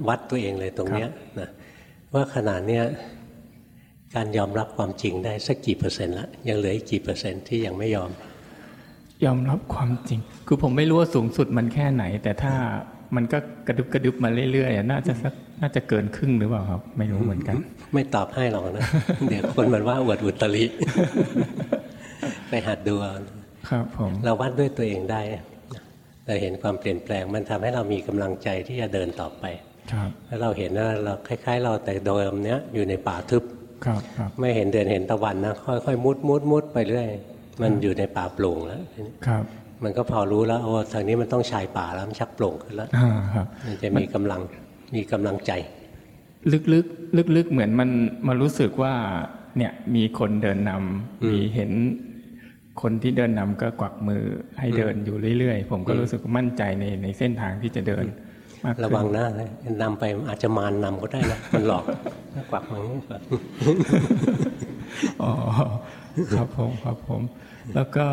วัดตัวเองเลยตรงเนี้ยนะว่าขนาดเนี้ยการยอมรับความจริงได้สักกี่เปอร์เซ็นต์ละยังเหลืออีกกี่เปอร์เซ็นต์ที่ยังไม่ยอม ยอมรับความจริง คือผมไม่รู้ว่าสูงสุดมันแค่ไหน แต่ถ้า มันก็กระดึบกระดึบมาเรื่อยๆอะน่าจะสักน่าจะเกินครึ่งหรือเปล่าครับ ไม่รู้เหมือนกัน ไม่ตอบให้หรอกนะเดี๋ยวคนมันว่าอวดอุตริไปหัดดูเอาครับผมเราวัดด้วยตัวเองได้เราเห็นความเปลี่ยนแปลง มันทำให้เรามีกำลังใจที่จะเดินต่อไป ครับถ้าเราเห็นว่าเราคล้าย ๆ เราแต่เดิมเนี้ยอยู่ในป่าทึบครับครับไม่เห็นเดือนเห็นตะวันนะค่อยๆมุดมุดมุดไปเรื่อยมันอยู่ในป่าโปร่งแล้วครับ มันก็พอรู้แล้วโอ้ทางนี้มันต้องชายป่าแล้วมันชักโปร่งขึ้นแล้วอ่าครับมันจะมีกำลังมีกำลังใจ ลึกๆลึกๆเหมือนมันมารู้สึกว่าเนี่ยมีคนเดินนำอืมมีเห็นคนที่เดินนำก็กวักมือให้เดินอยู่เรื่อยๆ ผมก็รู้สึกมั่นใจในในเส้นทางที่จะเดินมากขึ้นระวังนะนำไปอาจจะมารนำก็ได้นะมันหลอกกวักมันกวักอ๋อครับผมครับผม แล้วก็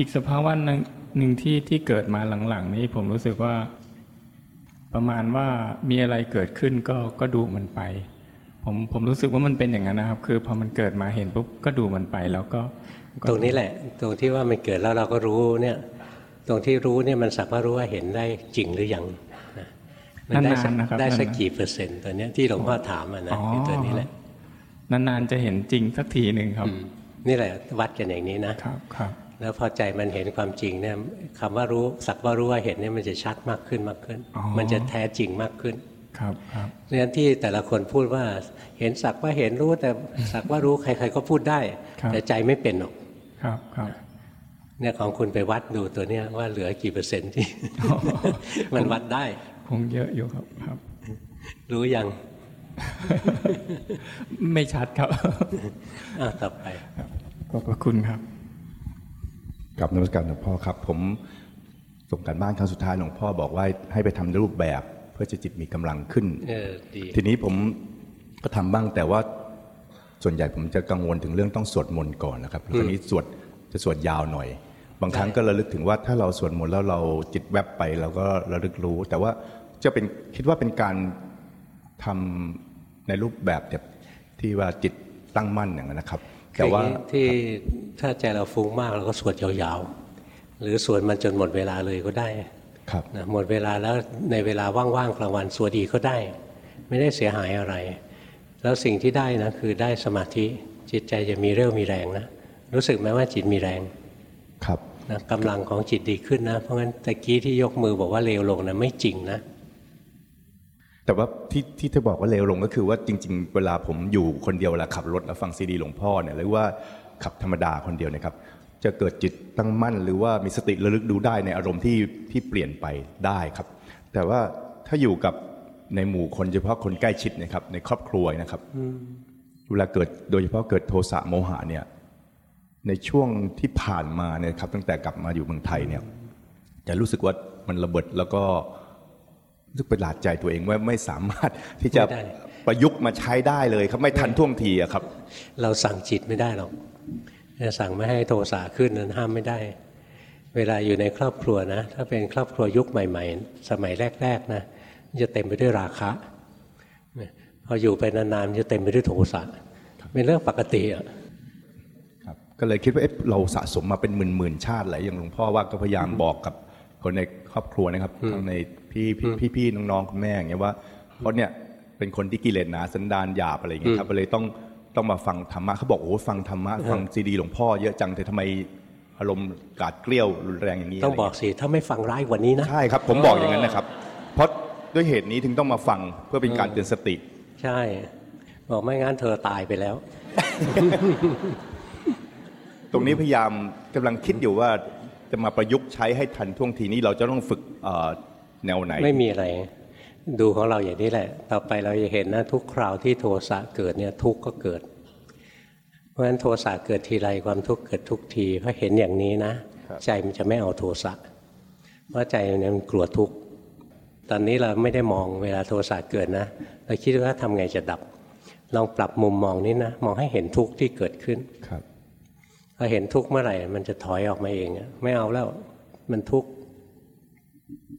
อีกสภาวะหนึ่งหนึ่งที่ที่เกิดมาหลังๆ นี้ผมรู้สึกว่า ประมาณว่ามีอะไรเกิดขึ้นก็ก็ดูมันไป ผมผมรู้สึกว่ามันเป็นอย่างนั้นนะครับ คือพอมันเกิดมาเห็นปุ๊บก็ดูมันไปแล้วก็ก็ตรงนี้แหละ ตรงที่ว่ามันเกิดแล้วเราก็รู้เนี่ย ตรงที่รู้เนี่ยมันสักว่ารู้ว่าเห็นได้จริงหรือยังนะมันได้สักนานๆนะครับได้สักนานๆกี่เปอร์เซ็นต์ตัวเนี้ยที่หลวงพ่อถามอะนะอ๋อคือตัวนี้แหละนานๆจะเห็นจริงสักทีหนึ่งครับอืมนี่แหละวัดกันอย่างนี้นะครับครับ แล้วพอใจมันเห็นความจริงเนี่ยคำว่ารู้สักว่ารู้ว่าเห็นเนี่ยมันจะชัดมากขึ้นมากขึ้นอ๋อมันจะแท้จริงมากขึ้นครับครับเพราะฉะนั้นที่แต่ละคนพูดว่าเห็นสักว่าเห็นรู้แต่สักว่ารู้ใคร ๆ ก็พูดได้ แต่ใจไม่เป็นหรอกครับครับเนี่ยของคุณไปวัดดูตัวเนี้ยว่าเหลือกี่เปอร์เซ็นต์ที่อ๋อมันวัดได้ คงเยอะอยู่ครับครับ รู้ยัง ไม่ชัดครับอ้าวต่อไปขอบพระคุณครับ กับนมัสการหลวงพ่อครับ ผมส่งการบ้านครั้งสุดท้ายหลวงพ่อบอกว่าให้ไปทำรูปแบบเพื่อจะจิตมีกำลังขึ้นเออดีทีนี้ผมก็ทำบ้างแต่ว่าส่วนใหญ่ผมจะกังวลถึงเรื่องต้องสวดมนต์ก่อนนะครับทีนี้สวดจะสวดยาวหน่อย บางครั้งก็ระลึกถึงว่าถ้าเราสวดมนต์แล้วเราจิตแวบไปเราก็ระลึกรู้ แต่ว่าจะเป็นคิดว่าเป็นการทำในรูปแบบแบบที่ว่าจิตตั้งมั่นอย่างนั้นนะครับ แต่ว่าคืออย่งนี้ที่ถ้าใจเราฟุ้งมากเราก็สวดยาวๆ หรือสวดมันจนหมดเวลาเลยก็ได้ครับนะหมดเวลาแล้วในเวลาว่างๆกลางวันสวดอีกก็ได้ ไม่ได้เสียหายอะไร แล้วสิ่งที่ได้นะคือได้สมาธิจิตใจจะมีเรี่ยวมีแรงนะรู้สึกไหมว่าจิตมีแรงครับนะกำลังของจิตดีขึ้นนะ เพราะงั้นตะกี้ที่ยกมือบอกว่าเลวลงนะไม่จริงนะ แต่ว่าที่ที่เธอบอกว่าเลวลงก็คือว่าจริง ๆ เวลาผมอยู่คนเดียวเวลาขับรถแล้วฟังซีดีหลวงพ่อเนี่ยหรือว่าขับธรรมดาคนเดียวนะครับ จะเกิดจิตตั้งมั่น หรือว่ามีสติระลึกดูได้ในอารมณ์ที่ที่เปลี่ยนไปได้ครับ แต่ว่าถ้าอยู่กับในหมู่คนเฉพาะคนใกล้ชิดนะครับ ในครอบครัวนะครับเวลาเกิดโดยเฉพาะเกิดโทสะโมหะเนี่ย ในช่วงที่ผ่านมาเนี่ยครับ ตั้งแต่กลับมาอยู่เมืองไทยเนี่ย จะรู้สึกว่ามันระเบิดแล้วก็ รู้สึกประหลาดใจตัวเองว่าไม่สามารถที่จะไม่ได้ประยุกต์มาใช้ได้เลยครับไม่ทันท่วงทีอะครับ เราสั่งจิตไม่ได้หรอกจะสั่งไม่ให้โทสะขึ้นนั้นห้ามไม่ได้ เวลาอยู่ในครอบครัวนะ ถ้าเป็นครอบครัวยุคใหม่ ๆ สมัยแรกๆนะจะเต็มไปด้วยราคะเนี่ยพออยู่ไปนานๆจะเต็มไปด้วยโทสะเป็นเรื่องปกติอะครับก็เลยคิดว่าเอ๊ะเราสะสมมาเป็นหมื่นหมื่นๆชาติหลายอย่างหลวงพ่อว่าก็พยายามบอกกับ คนในครอบครัวนะครับทั้งในพี่พี่พี่น้องๆคุณแม่อย่างเงี้ยว่าเพราะเนี่ยเป็นคนที่กิเลสหนาสันดานหยาบอะไรอย่างเงี้ยครับก็เลยต้องต้องมาฟังธรรมะเขาบอกโอ้โหฟังธรรมะฟังซีดีหลวงพ่อเยอะจังแต่ทำไมอารมณ์กาดเกลี้ยวรุนแรงอย่างนี้ต้องบอกสิถ้าไม่ฟังร้ายกว่านี้นะใช่ครับผมบอกอย่างนั้นนะครับ เพราะด้วยเหตุนี้ถึงต้องมาฟังเพื่อเป็นการเตือนสติ ใช่ บอกไม่งั้นเธอตายไปแล้ว ตรงนี้พยายามกำลังคิดอยู่ว่า จะมาประยุกต์ใช้ให้ทันท่วงทีนี้เราจะต้องฝึกเอ่อแนวไหน ไม่มีอะไร ดูของเราอย่างนี้แหละ ต่อไปเราจะเห็นนะทุกคราวที่โทสะเกิดเนี่ยทุกข์ก็เกิด เพราะฉะนั้นโทสะเกิดทีไรความทุกข์เกิดทุกทีเพราะเห็นอย่างนี้นะครับใจมันจะไม่เอาโทสะเพราะใจเนี่ยมันกลัวทุกข์ตอนนี้เราไม่ได้มองเวลาโทสะเกิดนะเราคิดว่าทำไงจะดับลองปรับมุมมองนี้นะมองให้เห็นทุกข์ที่เกิดขึ้นครับ พอเห็นทุกข์เมื่อไหร่ มันจะถอยออกมาเองอะไม่เอาแล้วมันทุกข์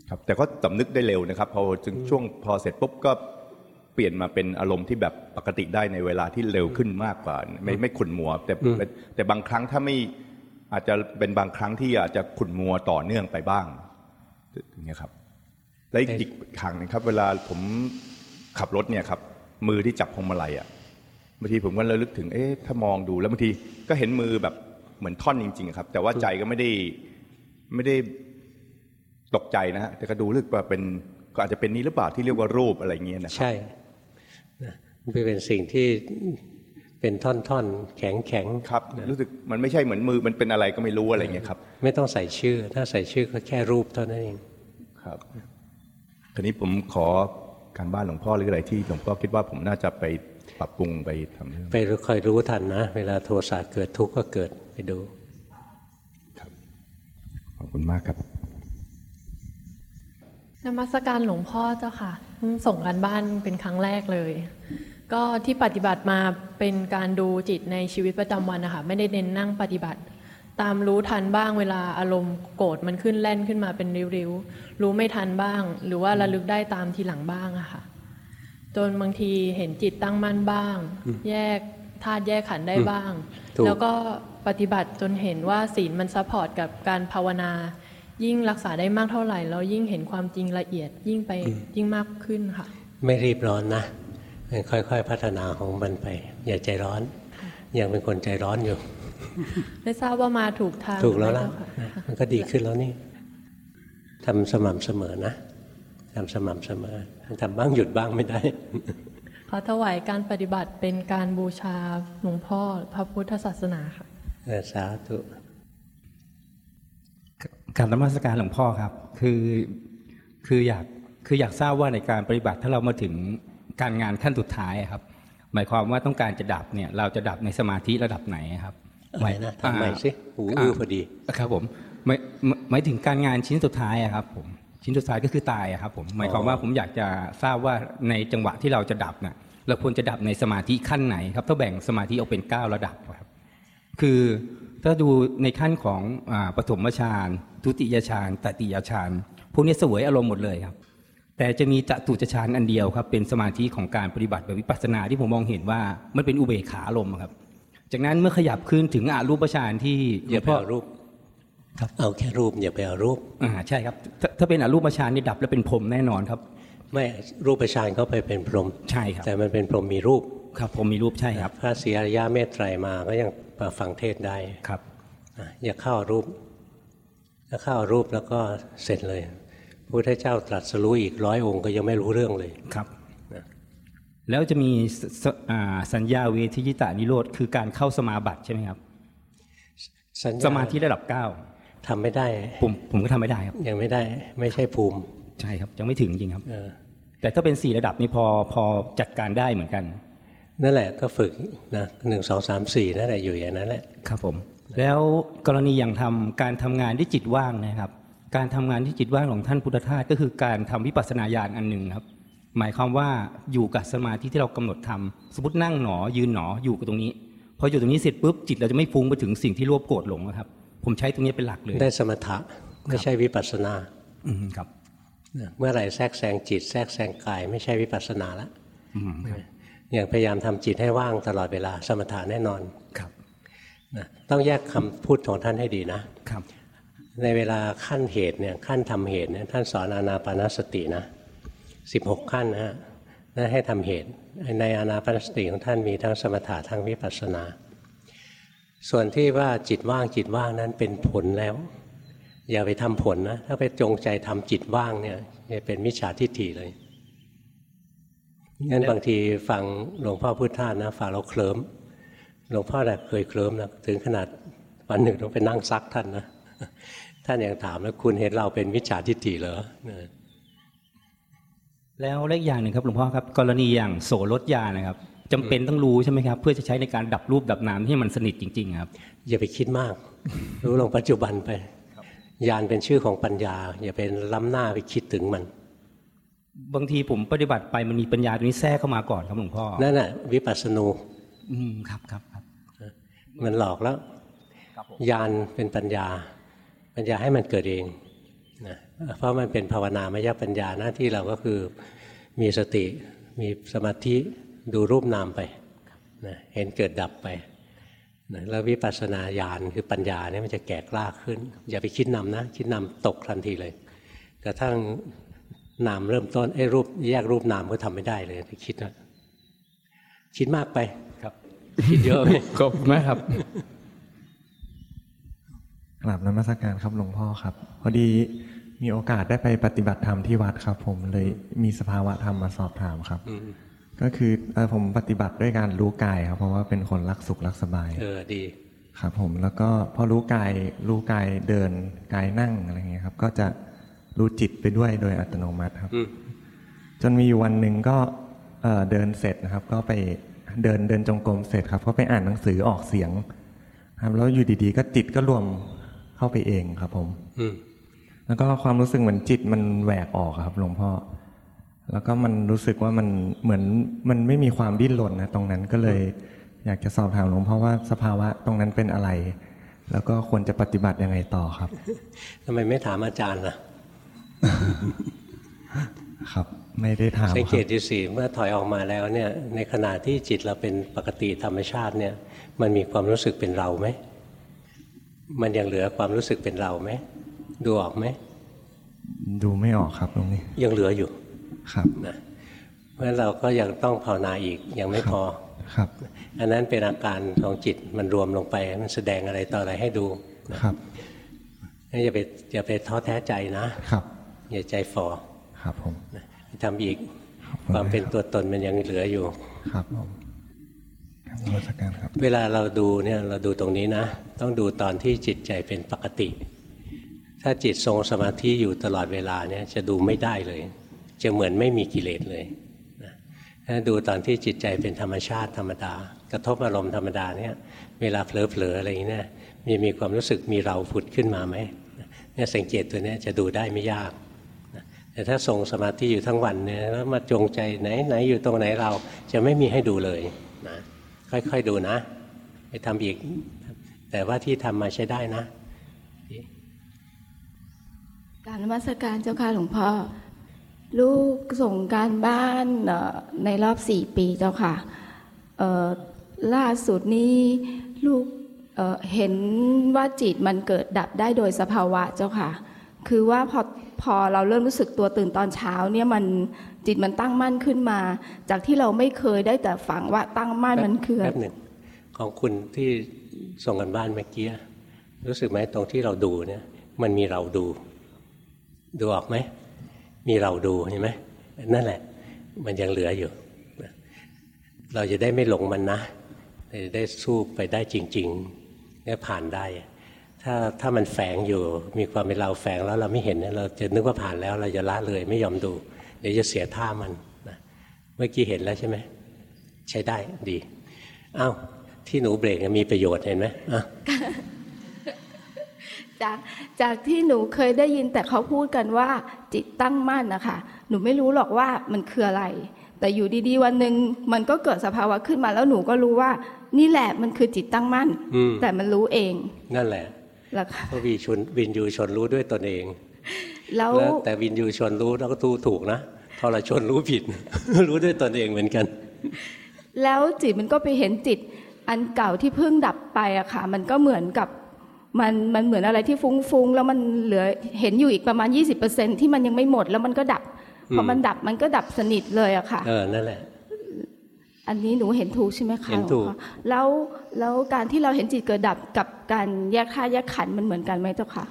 ครับแต่ก็สำนึกได้เร็วนะครับ พอถึงช่วงพอเสร็จปุ๊บก็เปลี่ยนมาเป็นอารมณ์ที่แบบปกติได้ในเวลาที่เร็วขึ้นมากกว่า ไม่ไม่ขุ่นมัว แต่แต่บางครั้งถ้าไม่อาจจะเป็นบางครั้งที่อาจจะขุ่นมัวต่อเนื่องไปบ้างอย่างเงี้ยครับและอีกอีกทางหนึงครับ เวลาผมขับรถเนี่ยครับ มือที่จับพวงมาลัยอะบางทีผมก็ระลึกถึงเอ๊ะถ้ามองดูแล้วบางทีก็เห็นมือแบบ เหมือนท่อนจริงๆครับ แต่ว่าใจก็ไม่ได้ไม่ได้ตกใจนะฮะแต่ก็ดูลึกว่าเป็นก็อาจจะเป็นนี้หรือเปล่าที่เรียกว่ารูปอะไรเงี้ยนะครับใช่นะมันเป็นสิ่งที่เป็นท่อนๆ แข็งๆครับรู้สึกมันไม่ใช่เหมือนมือมันเป็นอะไรก็ไม่รู้อะไรเงี้ยครับ ไม่ต้องใส่ชื่อ ถ้าใส่ชื่อก็แค่รูปเท่านั้นเองครับคราวนี้ผมขอการบ้านหลวงพ่อหรืออะไรที่หลวงพ่อคิดว่าผมน่าจะไปปรับปรุงไปทำเรื่องไปคอยรู้ทันนะ เวลาโทสะเกิดทุกข์ก็เกิด ไปดูขอบคุณมากครับนมัสการหลวงพ่อเจ้าค่ะเพิ่งส่งกันบ้านเป็นครั้งแรกเลย ก็ที่ปฏิบัติมาเป็นการดูจิตในชีวิตประจำวันนะคะไม่ได้เน้นนั่งปฏิบัติ ตามรู้ทันบ้างเวลาอารมณ์โกรธมันขึ้นแล่นขึ้นมาเป็นริ้วๆรู้ไม่ทันบ้าง หรือว่าระลึกได้ตามทีหลังบ้างอะค่ะจนบางทีเห็นจิตตั้งมั่นบ้าง แยกธาตุแยกขันธ์ได้บ้างถูก แล้วก็ปฏิบัติจนเห็นว่าศีลมัน support กับการภาวนา ยิ่งรักษาได้มากเท่าไหร่แล้วยิ่งเห็นความจริงละเอียดยิ่งไปยิ่งมากขึ้นค่ะ ไม่รีบร้อนนะค่อยๆ พัฒนาของมันไป อย่าใจร้อนยังเป็นคนใจร้อนอยู่ไม่ทราบว่ามาถูกทางถูกแล้วล่ะไหมเจ้าค่ะมันก็ดีขึ้นแล้วนี่ทำสม่ำเสมอนะทำสม่ำเสมอทำบ้างหยุดบ้างไม่ได้ ขอถวายการปฏิบัติเป็นการบูชาหลวงพ่อพระพุทธศาสนาค่ะเออสาธุการนมัสการหลวงพ่อครับ คือคืออยากคืออยากทราบว่าในการปฏิบัติถ้าเรามาถึงการงานขั้นสุดท้ายอะครับ หมายความว่าต้องการจะดับเนี่ย เราจะดับในสมาธิระดับไหนครับอะไรนะทำใหม่สิหูอื้อพอดีครับผมหมายหมายถึงการงานชิ้นสุดท้ายอะครับผม ชิ้นสุดท้ายก็คือตายอะครับผมหมายความว่าผมอยากจะทราบว่าในจังหวะที่เราจะดับน่ะเราควรจะดับในสมาธิขั้นไหนครับ ถ้าแบ่งสมาธิออกเป็นเก้าระดับครับ คือถ้าดูในขั้นของอาปฐมฌานทุติยฌานตติยฌานพวกนี้เสวยอารมณ์หมดเลยครับ แต่จะมีจตุจฌานอันเดียวครับ เป็นสมาธิของการปฏิบัติแบบวิปัสสนาที่ผมมองเห็นว่ามันเป็นอุเบกขาอารมณ์ครับ จากนั้นเมื่อขยับขึ้นถึงอรูปฌานที่หลอย่าวงไปพ่อเอารูปเอาแค่รูปอย่าไปเอารูปอ่าใช่ครับ ถ้าถ้าเป็นอรูปฌานนี่ดับแล้วเป็นพรหมแน่นอนครับ ไม่รูปฌานเขาไปเป็นพรหมใช่ครับแต่มันเป็นพรหมมีรูปครับผมมีรูปใช่ครับพระศรีอริยะเมตไตรมาก็ยังมาฟังเทศได้ครับอะอย่าเข้ารูปถ้าเข้ารูปแล้วก็เสร็จเลยพระพุทธเจ้าตรัสรู้อีกร้อยองค์ก็ยังไม่รู้เรื่องเลยครับแล้วจะมีสสอ่าสัญญาเวทิยิตานิโรธคือการเข้าสมาบัติใช่ไหมครับสัญญสมาธิระดับเก้า ทำไม่ได้ ผมผมก็ทำไม่ได้ครับ ยังไม่ได้ไม่ใช่ภูมิ ใช่ครับ ยังไม่ถึงจริงครับเออแต่ถ้าเป็นสี่ระดับนี่พอพอจัดการได้เหมือนกัน นั่นแหละก็ฝึกนะหนึ่งสองสามสี่นั่นแหละอยู่อย่างนั้นแหละครับผม แล้วกรณีอย่างทำการทำงานที่จิตว่างนะครับ การทำงานที่จิตว่างของท่านพุทธทาสก็คือการทำวิปัสสนาญาณอันหนึ่งครับ หมายความว่าอยู่กับสมาธิที่เรากำหนดทำสมมตินั่งหนอยืนหนออยู่กับตรงนี้พออยู่ตรงนี้เสร็จปุ๊บจิตเราจะไม่ฟุ้งไปถึงสิ่งที่รวบโกรธหลงนะครับ ผมใช้ตรงนี้เป็นหลักเลย ได้สมถะไม่ใช่วิปัสสนาอืมครับเมื่อไหร่แทรกแซงจิต แทรกแซงกาย ไม่ใช่วิปัสสนาละอืมครับอย่างพยายามทำจิตให้ว่างตลอดเวลาสมถะแน่นอนครับนะต้องแยกคำพูดของท่านให้ดีนะครับ ในเวลาขั้นเหตุเนี่ยขั้นทำเหตุเนี่ยท่านสอนอานาปานสตินะสิบหกขั้นนะฮะนั่นให้ทำเหตุในอานาปานสติของท่านมีทั้งสมถะทั้งวิปัสสนา ส่วนที่ว่าจิตว่างจิตว่างนั้นเป็นผลแล้ว อย่าไปทำผลนะ ถ้าไปจงใจทำจิตว่างเนี่ยจะเป็นมิจฉาทิฏฐิเลยงั้นบางทีฟังหลวงพ่อพุทธานะฟังเราเคลิมหลวงพ่อน่ะเคยเคลิมนะถึงขนาดวันหนึ่งต้องไปนั่งซักท่านนะท่านยังถามแล้วคุณเห็นเราเป็นมิจฉาทิฏฐิเหรอแล้วเล็กอย่างหนึ่งครับหลวงพ่อครับ กรณีอย่างโสรถยานะครับ จำเป็นต้องรู้ใช่ไหมครับ เพื่อจะใช้ในการดับรูปดับนามที่มันสนิทจริง ๆ ครับ อย่าไปคิดมาก รู้ลงปัจจุบันไปญาณเป็นชื่อของปัญญา อย่าเป็นล้ำหน้าไปคิดถึงมัน บางทีผมปฏิบัติไปมันมีปัญญาตัวนี้แทรกเข้ามาก่อนครับหลวงพ่อนั่นน่ะวิปัสสนูอืมครับครับครับมันหลอกแล้วญาณเป็นปัญญา ปัญญาให้มันเกิดเองนะเพราะมันเป็นภาวนามยปัญญาหน้าที่เราก็คือมีสติ มีสมาธิ ดูรูปนามไปนะเห็นเกิดดับไปนะแล้ววิปัสสนาญาณคือปัญญาเนี่ยมันจะแก่กล้าขึ้น อย่าไปคิดนำนะ คิดนำตกทันทีเลยกระทั่งนามเริ่มต้นไอ้รูปแยกรูปนามก็ทำไม่ได้เลยไปคิดนะคิดมากไปครับ คิดเยอะไปขอบคุณมากครับกราบนมัสการครับหลวงพ่อครับ พอดีมีโอกาสได้ไปปฏิบัติธรรมที่วัดครับ ผมเลยมีสภาวะธรรมมาสอบถามครับอืม ก็คือเอ่อผมปฏิบัติด้วยการรู้กายครับ เพราะว่าเป็นคนรักสุขรักสบาย เออดีครับผมแล้วก็พอรู้กายรู้กายเดินกายนั่งอะไรเงี้ยครับ ก็จะรู้จิตไปด้วยโดยอัตโนมัติครับอืมจนมีอยู่วันหนึ่งก็เอ่อเดินเสร็จนะครับ ก็ไปเดินเดินจงกรมเสร็จครับก็ไปอ่านหนังสือออกเสียงครับแล้วอยู่ดีๆ ก็จิตก็รวมเข้าไปเองครับ ผม อืมแล้วก็ความรู้สึกเหมือนจิตมันแหวกออกครับหลวงพ่อ แล้วก็มันรู้สึกว่ามันเหมือนมันไม่มีความดิ้นรนนะตรงนั้นก็เลยอยากจะสอบถามหลวงพ่อว่าสภาวะตรงนั้นเป็นอะไร แล้วก็ควรจะปฏิบัติยังไงต่อครับทำไมไม่ถามอาจารย์ล่ะ ครับ ไม่ได้ถามสังคเกรัตบดูสิเมื่อถอยออกมาแล้วเนี่ย ในขณะที่จิตเราเป็นปกติธรรมชาติเนี่ย มันมีความรู้สึกเป็นเราไหมมันยังเหลือความรู้สึกเป็นเราไหมดูออกไหมดูไม่ออกครับตรงนี้ ยังเหลืออยู่ ครับนะเพราะฉะนั้นเราก็ยังต้องภาวนาอีกยังไม่พอครับ อันนั้นเป็นอาการของจิตมันรวมลงไป มันแสดงอะไรต่ออะไรให้ดูนะครับงั้นอย่าไปอย่าไปท้อแท้ใจนะครับอย่าใจฟอครับผมทำอีกขอบคุณความเป็นครับตัวตนมันยังเหลืออยู่ครับผมครับนมัสการครับเวลาเราดูเนี่ยเราดูตรงนี้นะ ต้องดูตอนที่จิตใจเป็นปกติ ถ้าจิตทรงสมาธิอยู่ตลอดเวลาเนี่ยจะดูไม่ได้เลย จะเหมือนไม่มีกิเลสเลยถ้าดูตอนที่จิตใจเป็นธรรมชาติธรรมดา กระทบอารมณ์ธรรมดาเนี่ยเวลาเผลอๆอะไรอย่างนี้มีมีความรู้สึกมีเราผุดขึ้นมาไหมเนี่ยสังเกตตัวนี้จะดูได้ไม่ยากแต่ถ้าส่งสมาธิอยู่ทั้งวันเนี่ยแล้วมาจงใจไหนไหนอยู่ตรงไหนเราจะไม่มีให้ดูเลยนะค่อยๆดูนะ ไปทำอีก แต่ว่าที่ทำมาใช้ได้นะ การนมัสการเจ้าค่ะหลวงพ่อ ลูกส่งการบ้านในรอบสี่ปีเจ้าค่ะล่าสุดนี้ลูกเเห็นว่าจิตมันเกิดดับได้โดยสภาวะเจ้าค่ะ คือว่าพอพอเราเริ่มรู้สึกตัวตื่นตอนเช้าเนี่ยมันจิตมันตั้งมั่นขึ้นมา จากที่เราไม่เคยได้แต่ฝังว่าตั้งมั่นมันคือแป๊บหนึ่งของคุณที่ส่งกันบ้านเมื่อกี้รู้สึกไหมตรงที่เราดูเนี่ยมันมีเราดู ดูออกไหม มีเราดูเห็นไหมนั่นแหละ มันยังเหลืออยู่ เราจะได้ไม่หลงมันนะจะได้สู้ไปได้จริงๆเนี่ยผ่านได้ ถ้าถ้ามันแฝงอยู่ มีความเป็นเราแฝงแล้วเราไม่เห็นเราจะนึกว่าผ่านแล้วเราจะละเลยไม่ยอมดู เดี๋ยวจะเสียท่ามันนะเมื่อกี้เห็นแล้วใช่ไหมใช้ได้ดีอ้าวที่หนูเบรกมีประโยชน์เห็นไหมอะ จากจากที่หนูเคยได้ยินแต่เขาพูดกันว่าจิตตั้งมั่นนะคะหนูไม่รู้หรอกว่ามันคืออะไร แต่อยู่ดีๆ วันหนึ่งมันก็เกิดสภาวะขึ้นมาแล้วหนูก็รู้ว่า นี่แหละมันคือจิตตั้งมั่น แต่มันรู้เอง นั่นแหละแล้วก็วิชนวินยูชนรู้ด้วยตนเอง แล้วแต่วินยูชนรู้แล้วก็ทูถูกนะทรชนรู้ผิด รู้ด้วยตนเองเหมือนกัน แล้วจิตมันก็ไปเห็นจิตอันเก่าที่เพิ่งดับไปอะค่ะ มันก็เหมือนกับ มันมันเหมือนอะไรที่ฟุ้งๆ แล้วมันเหลือเห็นอยู่อีกประมาณ 20%ที่มันยังไม่หมดแล้วมันก็ดับพอมันดับมันก็ดับสนิทเลยอะค่ะเออนั่นแหละ อันนี้หนูเห็นถูกใช่ไหมคะเห็นถูกแล้วแล้วการที่เราเห็นจิตเกิดดับกับการแยกธาตุแยกขันมันเหมือนกันไหมเจ้าค่ะ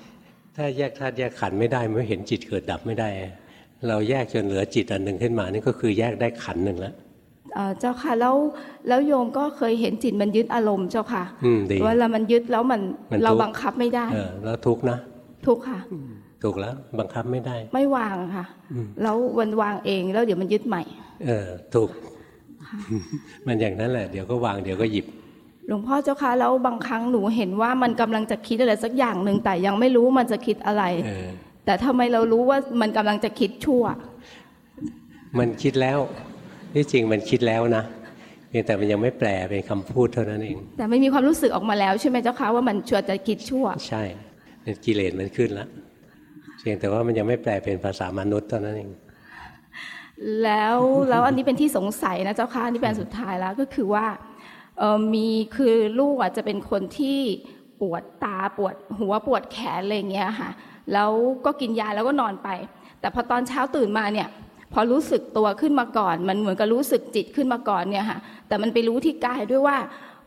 ถ้าแยกธาตุแยกขันไม่ได้ไม่เห็นจิตเกิดดับไม่ได้ เราแยกจนเหลือจิตอันหนึ่งขึ้นมานี่ก็คือแยกได้ขันหนึ่งแล้ว เจ้าค่ะแล้วแล้วโยมก็เคยเห็นจิตมันยึดอารมณ์เจ้าค่ะเวลามันยึดแล้วมันเราบังคับไม่ได้แล้วทุกนะ ทุกค่ะ ถูกแล้วบังคับไม่ได้ ไม่วางค่ะ แล้ววันวางเองแล้วเดี๋ยวมันยึดใหม่ เออถูก มันอย่างนั้นแหละ เดี๋ยวก็วางเดี๋ยวก็หยิบ หลวงพ่อเจ้าค่ะแล้วบางครั้งหนูเห็นว่ามันกำลังจะคิดอะไรสักอย่างหนึ่งแต่ยังไม่รู้มันจะคิดอะไรแต่ทำไมเรารู้ว่ามันกำลังจะคิดชั่ว มันคิดแล้ว ที่จริงมันคิดแล้วนะเพียงแต่มันยังไม่แปลเป็นคำพูดเท่านั้นเอง แต่ไม่มีความรู้สึกออกมาแล้วใช่ไหมเจ้าคะว่ามันชวนจะคิดชั่ว ใช่เป็นกิเลสมันขึ้นแล้วเพียงแต่ว่ามันยังไม่แปลเป็นภาษามนุษย์เท่านั้นเอง แล้วแล้วอันนี้เป็นที่สงสัยนะเจ้าค่ะนี่เป็นสุดท้ายแล้วก็คือว่าเออมีคือลูกอะจะเป็นคนที่ปวดตาปวดหัวปวดแขนอะไรเงี้ยค่ะ แล้วก็กินยาแล้วก็นอนไป แต่พอตอนเช้าตื่นมาเนี่ย พอรู้สึกตัวขึ้นมาก่อน มันเหมือนกับรู้สึกจิตขึ้นมาก่อนเนี่ยค่ะแต่มันไปรู้ที่กายด้วยว่า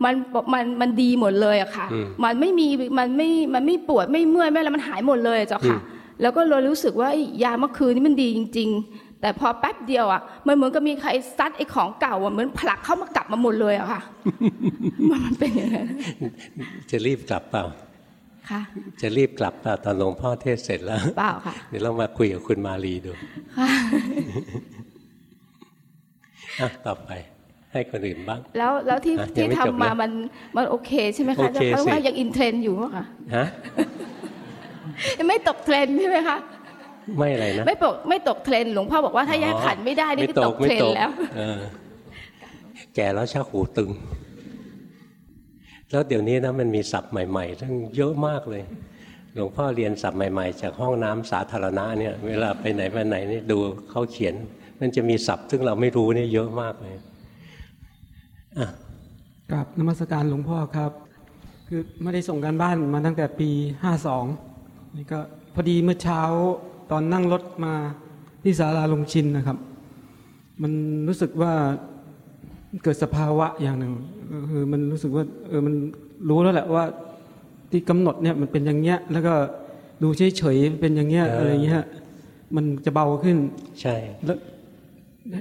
มันมันมันดีหมดเลยอะค่ะ มันไม่มีมันไม่มันไม่ปวดไม่เมื่อยไม่แล้วมันหายหมดเลยเจ้าค่ะ แล้วก็เลยรู้สึกว่ายาเมื่อคืนนี้มันดีจริง ๆ แต่พอแป๊บเดียวอะมันเหมือนกับมีใครซัดไอ้ของเก่าอะเหมือนผลักเข้ามากลับมาหมดเลยอะค่ะ มันเป็นอย่างนั้นจะรีบกลับเปล่า ค่ะ จะรีบกลับตอนหลวงพ่อเทศเสร็จแล้วเปล่าค่ะเดี๋ยวเรามาคุยกับคุณมาลีดูค่ะต่อไปให้คนอื่นบ้าง แล้วแล้วที่ที่ทำมามันมันโอเคใช่ไหมคะเพราะว่ายังอินเทรนอยู่ค่ะฮะไม่ตกเทรนใช่ไหมคะไม่อะไรนะไม่ตกไม่ตกเทรนหลวงพ่อบอกว่าถ้าแยกขันไม่ได้นี่ตกเทรนแล้วแก่แล้วชักหูตึง แล้วเดี๋ยวนี้นะมันมีศัพท์ใหม่ๆทั้งเยอะมากเลย หลวงพ่อเรียนศัพท์ใหม่ๆ จากห้องน้ำสาธารณะเนี่ยเวลาไปไหนมาไหนนี่ดูเขาเขียน มันจะมีศัพท์ซึ่งเราไม่รู้นี่เยอะมากเลยอะกับนมัสการหลวงพ่อครับ คือไม่ได้ส่งการบ้านมาตั้งแต่ปีห้าสองนี่ก็พอดีเมื่อเช้าตอนนั่งรถมาที่ศาลาลงชินนะครับ มันรู้สึกว่าเกิดสภาวะอย่างหนึ่ง คือมันรู้สึกว่า เออมันรู้แล้วแหละว่าที่กำหนดเนี่ยมันเป็นอย่างเงี้ย แล้วก็ดูเฉยๆเป็นอย่างเงี้ยอะไรเงี้ยมันจะเบาขึ้น ใช่แล้ว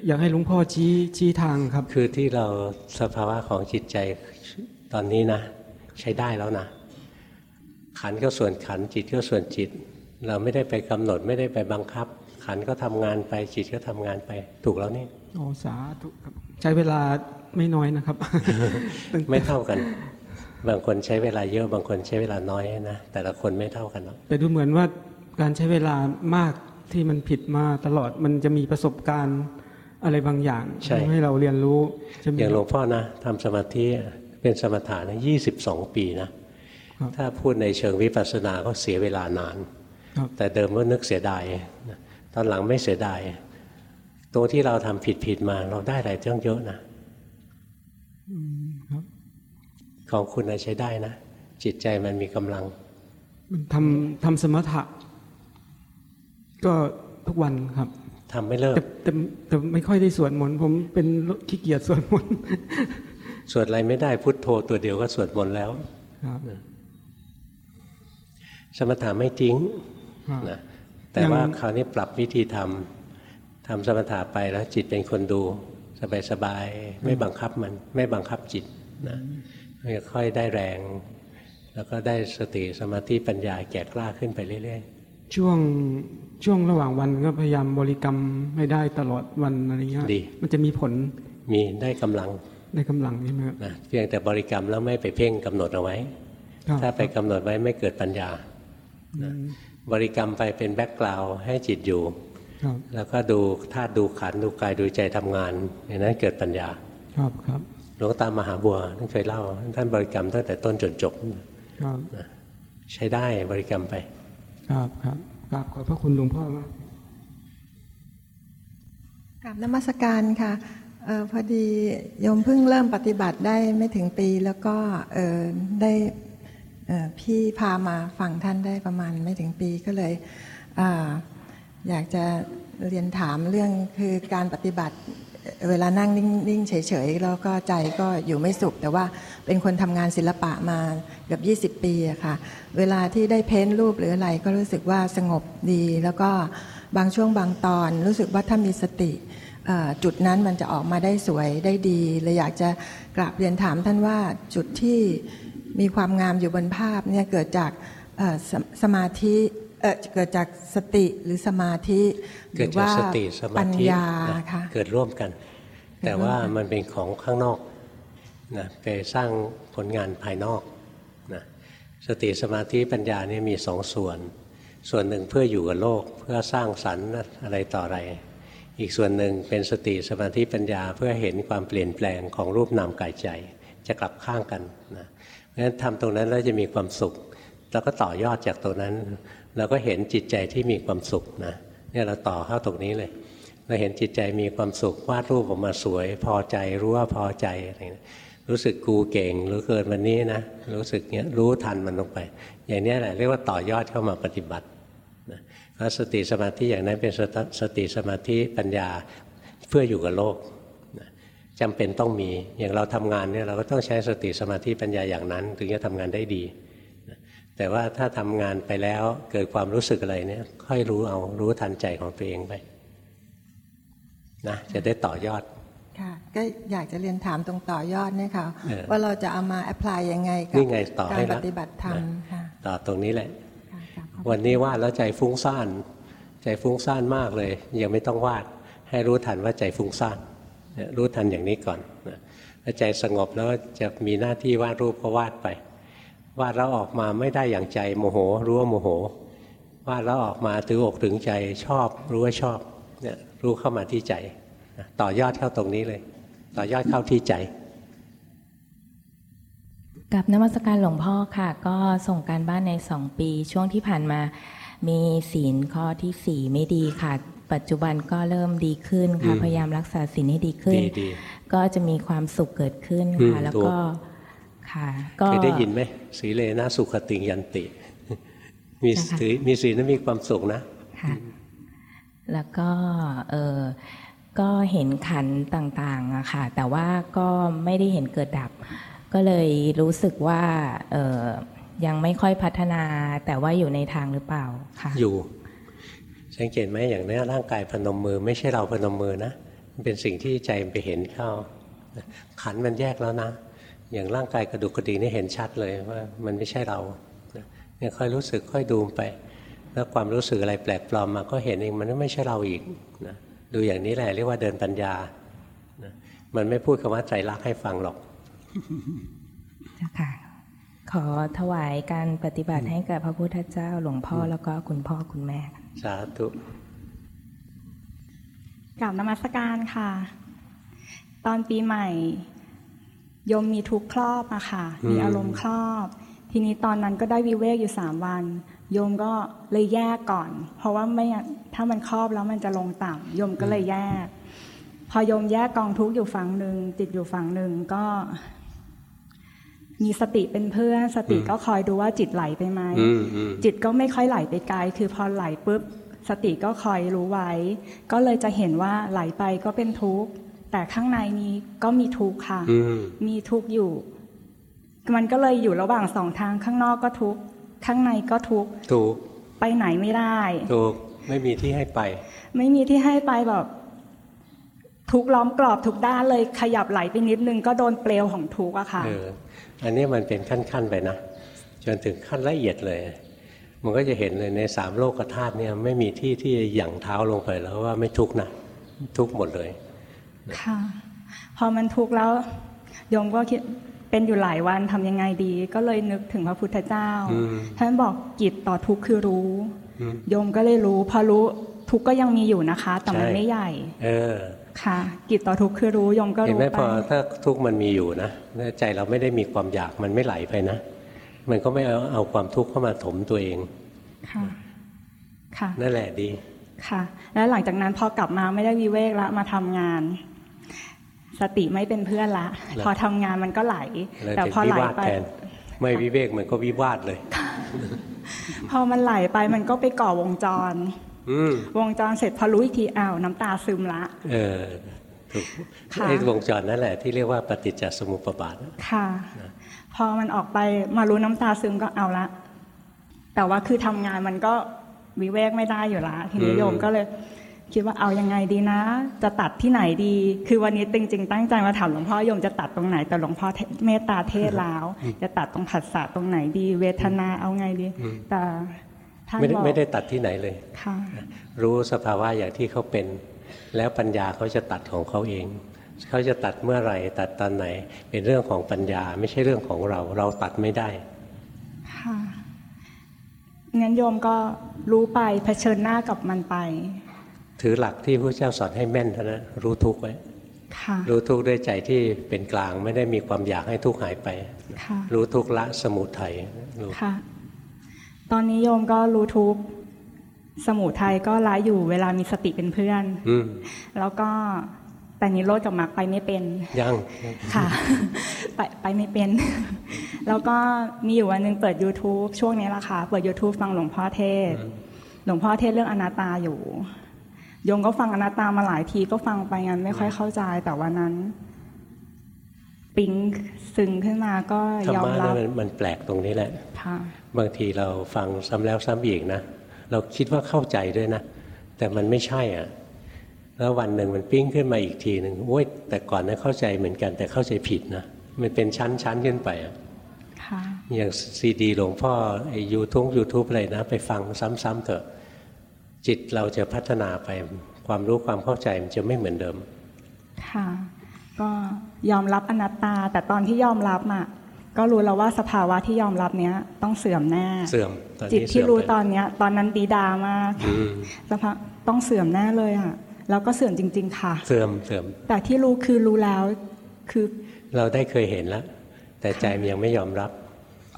อยากให้หลวงพ่อชี้ชี้ทางครับ คือที่เราสภาวะของจิตใจตอนนี้นะ ใช้ได้แล้วนะ ขันก็ส่วนขันจิตก็ส่วนจิต เราไม่ได้ไปกำหนดไม่ได้ไปบังคับ ขันก็ทำงานไปจิตก็ทำงานไปถูกแล้วนี่โอ้สาธุครับใช้เวลา ไม่น้อยนะครับ ไม่เท่ากัน บางคนใช้เวลาเยอะบางคนใช้เวลาน้อยนะแต่ละคนไม่เท่ากันหรอกแต่ดูเหมือนว่าการใช้เวลามากที่มันผิดมาตลอดมันจะมีประสบการณ์อะไรบางอย่างให้เราเรียนรู้อย่างหลวงพ่อนะทำสมาธิเป็นสมถะนะยี่สิบสองปีนะถ้าพูดในเชิงวิปัสสนาก็เสียเวลานาน แต่เดิมก็นึกเสียดายตอนหลังไม่เสียดายตัวที่เราทำผิดผิดมาเราได้อะไรเจ้าเยอะนะ ของคุณใช้ได้นะ จิตใจมันมีกำลังทำทำสมถะ ก็ทุกวันครับทำไม่เลิกแต่แต่แต่ไม่ค่อยได้สวดมนต์ผมเป็นขี้เกียจสวดมนต์สวดอะไรไม่ได้พุทโธตัวเดียวก็สวดมนต์แล้วสมถะไม่จริงนะแต่ว่าคราวนี้ปรับวิธีทำทำสมถะไปแล้วจิตเป็นคนดู สบายๆไม่บังคับมัน ไม่บังคับจิตนะ ค่อยได้แรง แล้วก็ได้สติสมาธิปัญญาแก่กล้าขึ้นไปเรื่อยๆ ช่วงช่วงระหว่างวันก็พยายามบริกรรมไม่ได้ตลอดวันอะไรเงี้ยดี มันจะมีผลมีได้กำลังได้กำลังใช่ไหมครับเพียงแต่บริกรรมแล้วไม่ไปเพ่งกำหนดเอาไว้ ถ้าไปกำหนดไว้ไม่เกิดปัญญาบริกรรมไปเป็นแบ็กกราวให้จิตอยู่แล้วก็ดูธาตุดูขันดูกายดูใจทำงานอย่างนั้นเกิดปัญญาครับครับห ลวงตามหาบัวท่านเคยเล่า ท่านบริกรรมตั้งแต่ต้นจนจบใช้ได้บริกรรมไป ครับครับกราบขอบพระคุณหลวงพ่อมากกราบนมัสการค่ะออพอดีโยมเพิ่งเริ่มปฏิบัติได้ไม่ถึงปีแล้วก็ได้พี่พามาฟังท่านได้ประมาณไม่ถึงปีก็เลยออยากจะเรียนถามเรื่องคือการปฏิบัติ เวลานั่งนิ่งเฉยๆแล้วก็ใจก็อยู่ไม่สุข แต่ว่าเป็นคนทำงานศิลปะมาเกือบ20 ปีอะค่ะ เวลาที่ได้เพ้นรูปหรืออะไรก็รู้สึกว่าสงบดี แล้วก็บางช่วงบางตอนรู้สึกว่าถ้ามีสติจุดนั้นมันจะออกมาได้สวยได้ดีเลยอยากจะกราบเรียนถามท่านว่าจุดที่มีความงามอยู่บนภาพเนี่ยเกิดจากสมาธิ เกิดจากสติหรือสมาธิหรือว่าปัญญาค่ะเกิดร่วมกัน แต่ว่ามันเป็นของข้างนอกนะไปสร้างผลงานภายนอกนะสติสมาธิปัญญานี่มีสองส่วน ส่วนหนึ่งเพื่ออยู่กับโลก เพื่อสร้างสรรค์อะไรต่ออะไร อีกส่วนหนึ่งเป็นสติสมาธิปัญญาเพื่อเห็นความเปลี่ยนแปลงของรูปนามกายใจ จะกลับข้างกันนะเพราะฉะนั้นทำตรงนั้นแล้วจะมีความสุข แล้วก็ต่อยอดจากตรงนั้น เราก็เห็นจิตใจที่มีความสุขนะเนี่ยเราต่อเข้าตรงนี้เลย เราเห็นจิตใจมีความสุขวาดรูปออกมาสวย พอใจรู้ว่าพอใจอะไรรู้สึกกูเก่งรู้เกินวันนี้นะรู้สึกเนี้ยรู้ทันมันลงไป อย่างนี้แหละเรียกว่าต่อยอดเข้ามาปฏิบัตินะเพราะสติสมาธิอย่างนั้นเป็นสติสมาธิปัญญาเพื่ออยู่กับโลกจำเป็นต้องมีอย่างเราทำงานเนี่ยเราก็ต้องใช้สติสมาธิปัญญาอย่างนั้น ถึงจะทำงานได้ดี แต่ว่าถ้าทำงานไปแล้วเกิดความรู้สึกอะไรเนี่ยค่อยรู้เอารู้ทันใจของตัวเองไปนะจะได้ต่อยอดค่ะก็อยากจะเรียนถามตรงต่อยอดนี่ค่ะว่าเราจะเอามาแอพพลายยังไงกับการปฏิบัติธรรมค่ะต่อตรงนี้แหละ วันนี้วาดแล้วใจฟุ้งซ่านใจฟุ้งซ่านมากเลย ยังไม่ต้องวาดให้รู้ทันว่าใจฟุ้งซ่านรู้ทันอย่างนี้ก่อนถ้าใจสงบแล้วจะมีหน้าที่วาดรูปก็วาดไป วาดแล้วออกมาไม่ได้อย่างใจโมโหรู้ว่าโมโหวาดแล้วออกมาถืออกถึงใจชอบ รู้ว่าชอบเนี่ยรู้เข้ามาที่ใจ ต่อยอดเข้าตรงนี้เลย ต่อยอดเข้าที่ใจกับนมัสการหลวงพ่อค่ะ ก็ส่งการบ้านในสองปี ช่วงที่ผ่านมามีศีลข้อที่สี่ไม่ดีค่ะ ปัจจุบันก็เริ่มดีขึ้นค่ะ พยายามรักษาศีลให้ดีขึ้น ก็จะมีความสุขเกิดขึ้นค่ะ แล้วก็ ค่ะก็เคยได้ยินไหมสีเลนะสุขติงยันติ มีสีมีสีนั้นมีความสุขนะค่ะแล้วก็เออก็เห็นขันต่างๆอะค่ะ แต่ว่าก็ไม่ได้เห็นเกิดดับ ก็เลยรู้สึกว่าเออยังไม่ค่อยพัฒนาแต่ว่าอยู่ในทางหรือเปล่าค่ะ อยู่สังเกตไหมอย่างนี้ร่างกายพนมมือ ไม่ใช่เราพนมมือนะมันเป็นสิ่งที่ใจไปเห็นเข้า ขันมันแยกแล้วนะ อย่างร่างกายกระดูกกระดิกนี่เห็นชัดเลยว่ามันไม่ใช่เราเนี่ยค่อยรู้สึกค่อยดูไป แล้วความรู้สึกอะไรแปลกปลอมมาก็เห็นเองมันไม่ใช่เราอีกนะดูอย่างนี้แหละเรียกว่าเดินปัญญานะมันไม่พูดคำว่าใจรักให้ฟังหรอกค่ะขอถวายการปฏิบัติให้กับพระพุทธเจ้าหลวงพ่อแล้วก็คุณพ่อคุณแม่ สาธุกลับนมัสการค่ะ ตอนปีใหม่โยมมีทุกข์ครอบอะค่ะ มีอารมณ์ครอบ ทีนี้ตอนนั้นก็ได้วิเวกอยู่สามวัน โยมก็เลยแยกก่อน เพราะว่าไม่ถ้ามันครอบแล้วมันจะลงต่ำโยมก็เลยแยก พอโยมแยกกองทุกข์อยู่ฝั่งหนึ่งจิตอยู่ฝั่งหนึ่งก็ มีสติเป็นเพื่อนสติก็คอยดูว่าจิตไหลไปไหมจิตก็ไม่ค่อยไหลไปไกล คือพอไหลปุ๊บสติก็คอยรู้ไว้ ก็เลยจะเห็นว่าไหลไปก็เป็นทุกข์ แต่ข้างในนี้ก็มีทุกข์ค่ะ มีทุกข์อยู่ มันก็เลยอยู่ระหว่างสองทางข้างนอกก็ทุกข์ข้างในก็ทุกข์ถูกไปไหนไม่ได้ ถูกไม่มีที่ให้ไป ไม่มีที่ให้ไปแบบทุกข์ล้อมกรอบทุกด้านเลยขยับไหลไปนิดนึงก็โดนเปลวของทุกข์อะค่ะเอออันนี้มันเป็นขั้นๆไปนะจนถึงขั้นละเอียดเลย มันก็จะเห็นเลยในสามโลกธาตุเนี่ยไม่มีที่ที่หยั่งเท้าลงไปแล้วว่าไม่ทุกข์นะทุกข์หมดเลย ค่ะ พอมันทุกข์แล้วโยมก็คิดเป็นอยู่หลายวันทำยังไงดี ก็เลยนึกถึงพระพุทธเจ้า ท่านบอกกิจต่อทุกข์คือรู้ โยมก็เลยรู้ พอรู้ทุกข์ก็ยังมีอยู่นะคะ แต่มันไม่ใหญ่ เออค่ะ กิจต่อทุกข์คือรู้โยมก็เห็นรู้ไหมไปพอถ้าทุกข์มันมีอยู่นะใจเราไม่ได้มีความอยากมันไม่ไหลไปนะมันก็ไม่เอาเอาความทุกข์เข้ามาถมตัวเองค่ะค่ะนั่นแหละดีค่ะ แล้วหลังจากนั้นพอกลับมาไม่ได้วิเวกละมาทำงาน สติไม่เป็นเพื่อนละแล้วพอทำงานมันก็ไหลเลยแต่เป็นพอวิไหลวาทไปแทนไม่วิเวกมันก็วิวาทเลย พอมันไหลไปมันก็ไปก่อวงจรอืมวงจรเสร็จพอรู้อีกทีอ้าวน้ำตาซึมละเออถูกค่ะไอ้วงจรนั่นแหละที่เรียกว่าปฏิจจสมุปบาทค่ะ พอมันออกไปมารู้น้ำตาซึมก็เอาละ แต่ว่าคือทำงานมันก็วิเวกไม่ได้อยู่ละทีนี้อืมโยมก็เลย คิดว่าเอายังไงดีนะ จะตัดที่ไหนดี คือวันนี้จริงๆตั้งใจมาถามหลวงพ่อโยมจะตัดตรงไหน แต่หลวงพ่อเมตตาเทศแล้ว จะตัดตรงผัสสะตรงไหนดี เวทนาเอาไงดี แต่ท่านไม่ได้บอกไม่ได้ตัดที่ไหนเลยค่ะรู้สภาวะอย่างที่เขาเป็น แล้วปัญญาเขาจะตัดของเขาเอง เขาจะตัดเมื่อไหร่ ตัดตอนไหน เป็นเรื่องของปัญญา ไม่ใช่เรื่องของเรา เราตัดไม่ได้ ค่ะงั้นโยมก็รู้ไปเผชิญหน้ากับมันไป ถือหลักที่พระเจ้าสอนให้แม่นเท่านั้นรู้ทุกข์ไว้ค่ะรู้ทุกข์ด้วยใจที่เป็นกลางไม่ได้มีความอยากให้ทุกข์หายไปค่ะรู้ทุกข์ละสมุทัยรู้ค่ะตอนนี้โยมก็รู้ทุกข์สมุทัยก็ละอยู่เวลามีสติเป็นเพื่อนอืมแล้วก็แต่นิโรธกับมรรคไปไม่เป็น ยังค่ะ ไปไปไม่เป็น แล้วก็มีอยู่วันหนึ่งเปิด YouTube ช่วงนี้ละค่ะ เปิด YouTube ฟังหลวงพ่อเทศ หลวงพ่อเทศเรื่องอนาตตาอยู่โยมก็ฟังอนัตตามาหลายทีก็ฟังไปงั้นไม่ค่อยเข้าใจแต่วันนั้น ปิ๊งซึ้งขึ้นมาก็ธรรยอมมะรัเนี่บยมันมันแปลกตรงนี้แหละค่ะบางทีเราฟังซ้ำแล้วซ้ำอีกนะเราคิดว่าเข้าใจด้วยนะ แต่มันไม่ใช่อะ แล้ววันหนึ่งมันปิ้งขึ้นมาอีกทีหนึ่งโอ้ยแต่ก่อนนั้นเข้าใจเหมือนกัน แต่เข้าใจผิดนะมันเป็นชั้นชั้นขึ้นไปอะค่ะอย่างซีดีหลวงพ่อไอ้ยูทูบยูทูบอะไรนะ ไปฟังซ้ำๆเถอะ จิตเราจะพัฒนาไปความรู้ความเข้าใจมันจะไม่เหมือนเดิม ค่ะ ก็ยอมรับอนัตตา แต่ตอนที่ยอมรับอะก็รู้แล้วว่าสภาวะที่ยอมรับเนี้ยต้องเสื่อมแน่เสื่อมตอนนี้จิตที่รู้เสื่อมไปตอนเนี้ย ตอนนั้นดีดามากอืมสภาต้องเสื่อมแน่เลยอะแล้วก็เสื่อมจริง ๆ ค่ะ เสื่อมเสื่อมแต่ที่รู้คือรู้แล้วคือ เราได้เคยเห็นแล้ว แต่ใจมันยังไม่ยอมรับ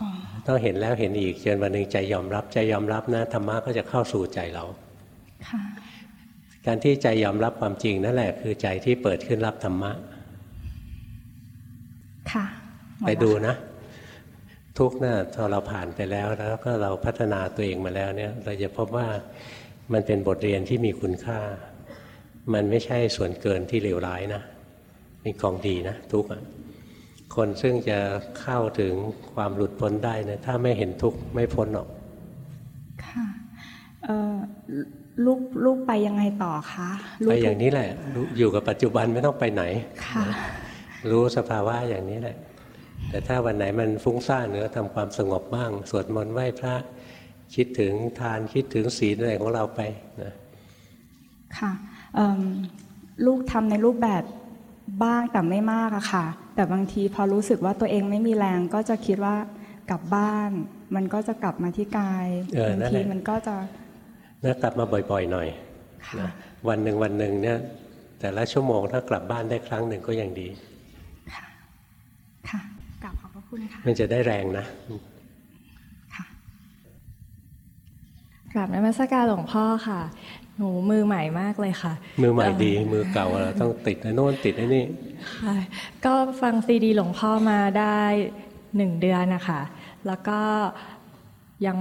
อ๋อต้องเห็นแล้วเห็นอีกจนวันหนึ่งใจยอมรับใจยอมรับนะธรรมะก็จะเข้าสู่ใจเราค่ะ การที่ใจยอมรับความจริงนั่นแหละ คือใจที่เปิดขึ้นรับธรรมะ ค่ะหมไปแล้วดูค่ะนะ ทุกข์นะ่ะพอเราผ่านไปแล้วแล้วก็เราพัฒนาตัวเองมาแล้วเนี่ย เราจะพบว่ามันเป็นบทเรียนที่มีคุณค่า มันไม่ใช่ส่วนเกินที่เลวร้ายนะเป็นของดีนะทุกข์อะคนซึ่งจะเข้าถึงความหลุดพ้นได้นะถ้าไม่เห็นทุกข์ไม่พ้นหรอก ค่ะเอ่อ ลูกลูกไปยังไงต่อคะลูกไปอย่างนี้แหละรู้อยู่กับปัจจุบันไม่ต้องไปไหนค่ะ รู้สภาวะอย่างนี้แหละ แต่ถ้าวันไหนมันฟุ้งซ่านเนื้อทำความสงบบ้าง สวดมนต์ไหว้พระคิดถึงทานคิดถึงศีลอะไรของเราไปนะค่ะเอิ่มลูกทำในรูปแบบบ้างแต่ไม่มากอะค่ะ แต่บางทีพอรู้สึกว่าตัวเองไม่มีแรงก็จะคิดว่ากลับบ้าน มันก็จะกลับมาที่กายบางทีมันก็จะ นะกลับมาบ่อย ๆ หน่อยนะวันหนึ่งวันหนึ่งเนี่ยแต่ละชั่วโมงถ้ากลับบ้านได้ครั้งหนึ่งก็ยังดี ค่ะค่ะกลับขอบพระคุณค่ะมันจะได้แรงนะค่ะกลับนมัสการหลวงพ่อค่ะ หนูมือใหม่มากเลยค่ะ มือใหม่ดีมือเก่าเราต้องติดไอ้โน่นติดไอ้นี่ค่ะก็ฟังซีดีหลวงพ่อมาได้หนึ่งเดือนนะคะ แล้วก็ยัง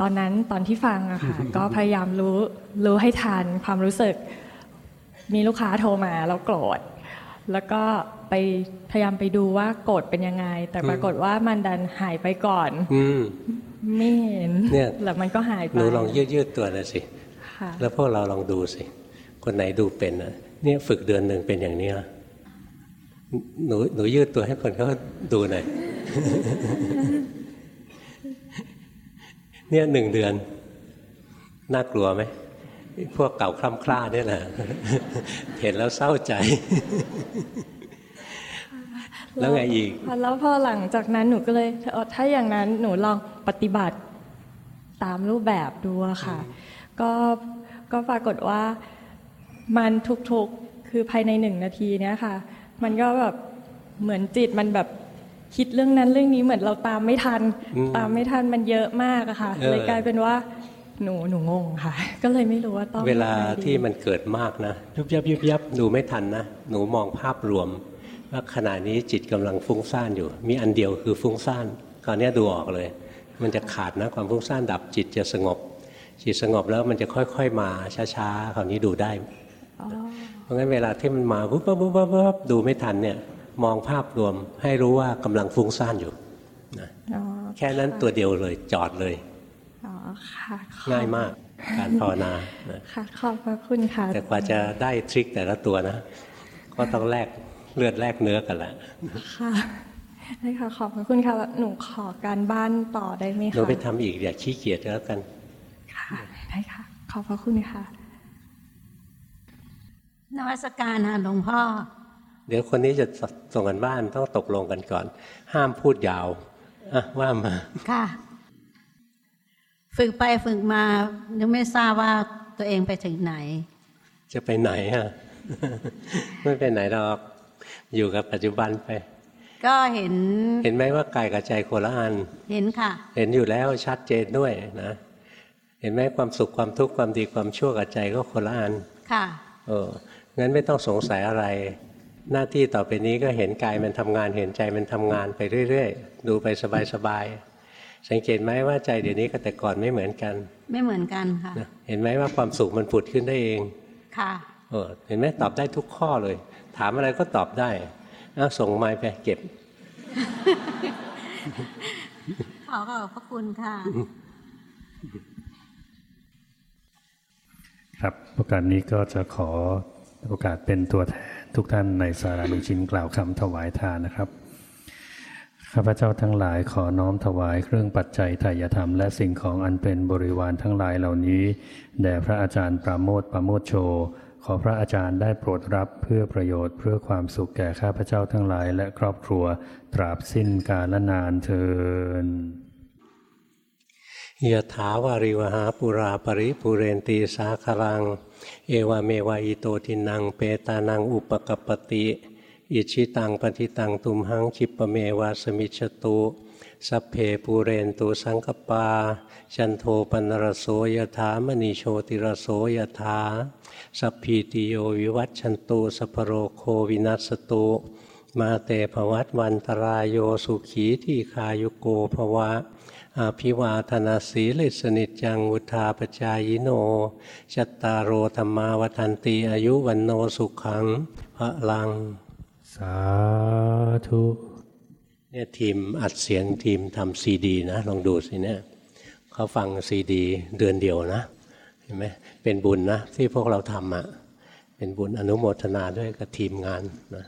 ตอนนั้นตอนที่ฟังอะค่ะ ก็พยายามรู้รู้ให้ทันความรู้สึก มีลูกค้าโทรมาแล้วโกรธ แล้วก็ไปพยายามไปดูว่าโกรธเป็นยังไง แต่ปรากฏว่ามันดันหายไปก่อนไม่เห็นเนี่ยแล้วมันก็หายไปหนูลองยืดยืดตัวนะสิแล้วพวกเราลองดูสิ คนไหนดูเป็นนะเนี่ยฝึกเดือนหนึ่งเป็นอย่างนี้หนูหนูยืดตัวให้คนเขาดูหน่อย เนี่ยหนึ่งเดือน น่ากลัวไหมพวกเก่าคล่ำคล้าเนี่ยแหละเห็นแล้วเศร้าใจ แล้วไงอีก แล้วพอหลังจากนั้นหนูก็เลยถ้าอย่างนั้นหนูลองปฏิบัติตามรูปแบบดูค่ะ ก็ก็ปรากฏว่ามันทุกๆคือภายในหนึ่งนาทีเนี้ยค่ะ มันก็แบบเหมือนจิตมันแบบ คิดเรื่องนั้นเรื่องนี้เหมือนเราตามไม่ทัน ตามไม่ทันมันเยอะมากอะค่ะเลยกลายเป็นว่าหนูหนูงงค่ะ ก็เลยไม่รู้ว่าต้องเวลาที่มันเกิดมากนะยุบยับยุบยับดูไม่ทันนะหนูมองภาพรวมว่าขณะนี้จิตกำลังฟุ้งซ่านอยู่ มีอันเดียวคือฟุ้งซ่านตอนนี้ดูออกเลย มันจะขาดนะความฟุ้งซ่านดับจิตจะสงบ จิตสงบแล้วมันจะค่อย ๆ มาช้าๆคราวนี้ดูได้เพราะงั้นเวลาที่มันมาปุ๊บปุ๊บปุ๊บปุ๊บดูไม่ทันเนี่ย มองภาพรวมให้รู้ว่ากำลังฟุ้งซ่านอยู่นะแค่นั้นตัวเดียวเลยจอดเลยง่ายมากการภาวนาค่ะขอบพระคุณค่ะ แต่กว่าจะได้ทริคแต่ละตัวนะ ก็ต้องแลกเลือดแลกเนื้อกันแหละค่ะได้ค่ะขอบพระคุณค่ะหนูขอการบ้านต่อได้ไหมคะหนูไปทำอีกอย่าขี้เกียจแล้วกันค่ะได้ค่ะขอบพระคุณค่ะนวัตการค่ะหลวงพ่อเดี๋ยวคนนี้จะส่งกันบ้านต้องตกลงกันก่อน ห้ามพูดยาวอะว่ามาค่ะ ฝึกไปฝึกมายังไม่ทราบว่าตัวเองไปถึงไหน จะไปไหนฮะไม่ไปไหนหรอก อยู่กับปัจจุบันไป ก็เห็น เห็นไหมว่ากายกับใจโคละอัน เห็นค่ะ เห็นอยู่แล้วชัดเจนด้วยนะ เห็นไหมความสุขความทุกข์ความดีความชั่วกับใจก็โคละอัน ค่ะ เอองั้นไม่ต้องสงสัยอะไร หน้าที่ต่อไปนี้ก็เห็นกายมันทำงานเห็นใจมันทำงานไปเรื่อยๆ ดูไปสบายๆ สังเกตไหมว่าใจเดี๋ยวนี้กับแต่ก่อนไม่เหมือนกัน ไม่เหมือนกันค่ะ เห็นไหมว่าความสุขมันผุดขึ้นได้เอง ค่ะเออเห็นไหมตอบได้ทุกข้อเลย ถามอะไรก็ตอบได้เอาส่งไม้ไปเก็บ ขอขอบพระคุณค่ะ ครับโอกาสนี้ก็จะขอโอกาสเป็นตัวแทน ทุกท่านในสาราลุชินกล่าวคำถวายทานนะครับ ข้าพเจ้าทั้งหลายขอน้อมถวายเครื่องปัจจัยไตยธรรมและสิ่งของอันเป็นบริวารทั้งหลายเหล่านี้ แด่พระอาจารย์ปราโมทปราโมทโช ขอพระอาจารย์ได้โปรดรับเพื่อประโยชน์เพื่อความสุขแก่ข้าพเจ้าทั้งหลายและครอบครัวตราบสิ้นกาลนานเทอญ ยะถาวาริวหาปุราปริปุเรนตีสาคลัง เอวเมวะอิโตทินังเปตานังอุปกปติอิชิตังปฏิตังตุมหังคิปเมวะสมิชตุสัพเพปูเรนตุสังกปา จันโทปนรโสยถามณีโชติรโสยถาสัพพีติโยวิวัตชันตุสัพโรโควินัสตุ มาเตภวัตวันตรายโยสุขีที่คายุโกภวะ อาภิวาธนาสีลิสนิจังวุธาปจายโนจัตตารโอธรรมาวันตีอายุวันโนสุขังพระลัง สาธุเนี่ยทีมอัดเสียงทีมทำซีดีนะ ลองดูสิเนี่ยเขาฟังซีดีเดือนเดียวนะ เห็นไหมเป็นบุญนะ ที่พวกเราทำอะ่ะ เป็นบุญอนุโมทนาด้วยกับทีมงานนะ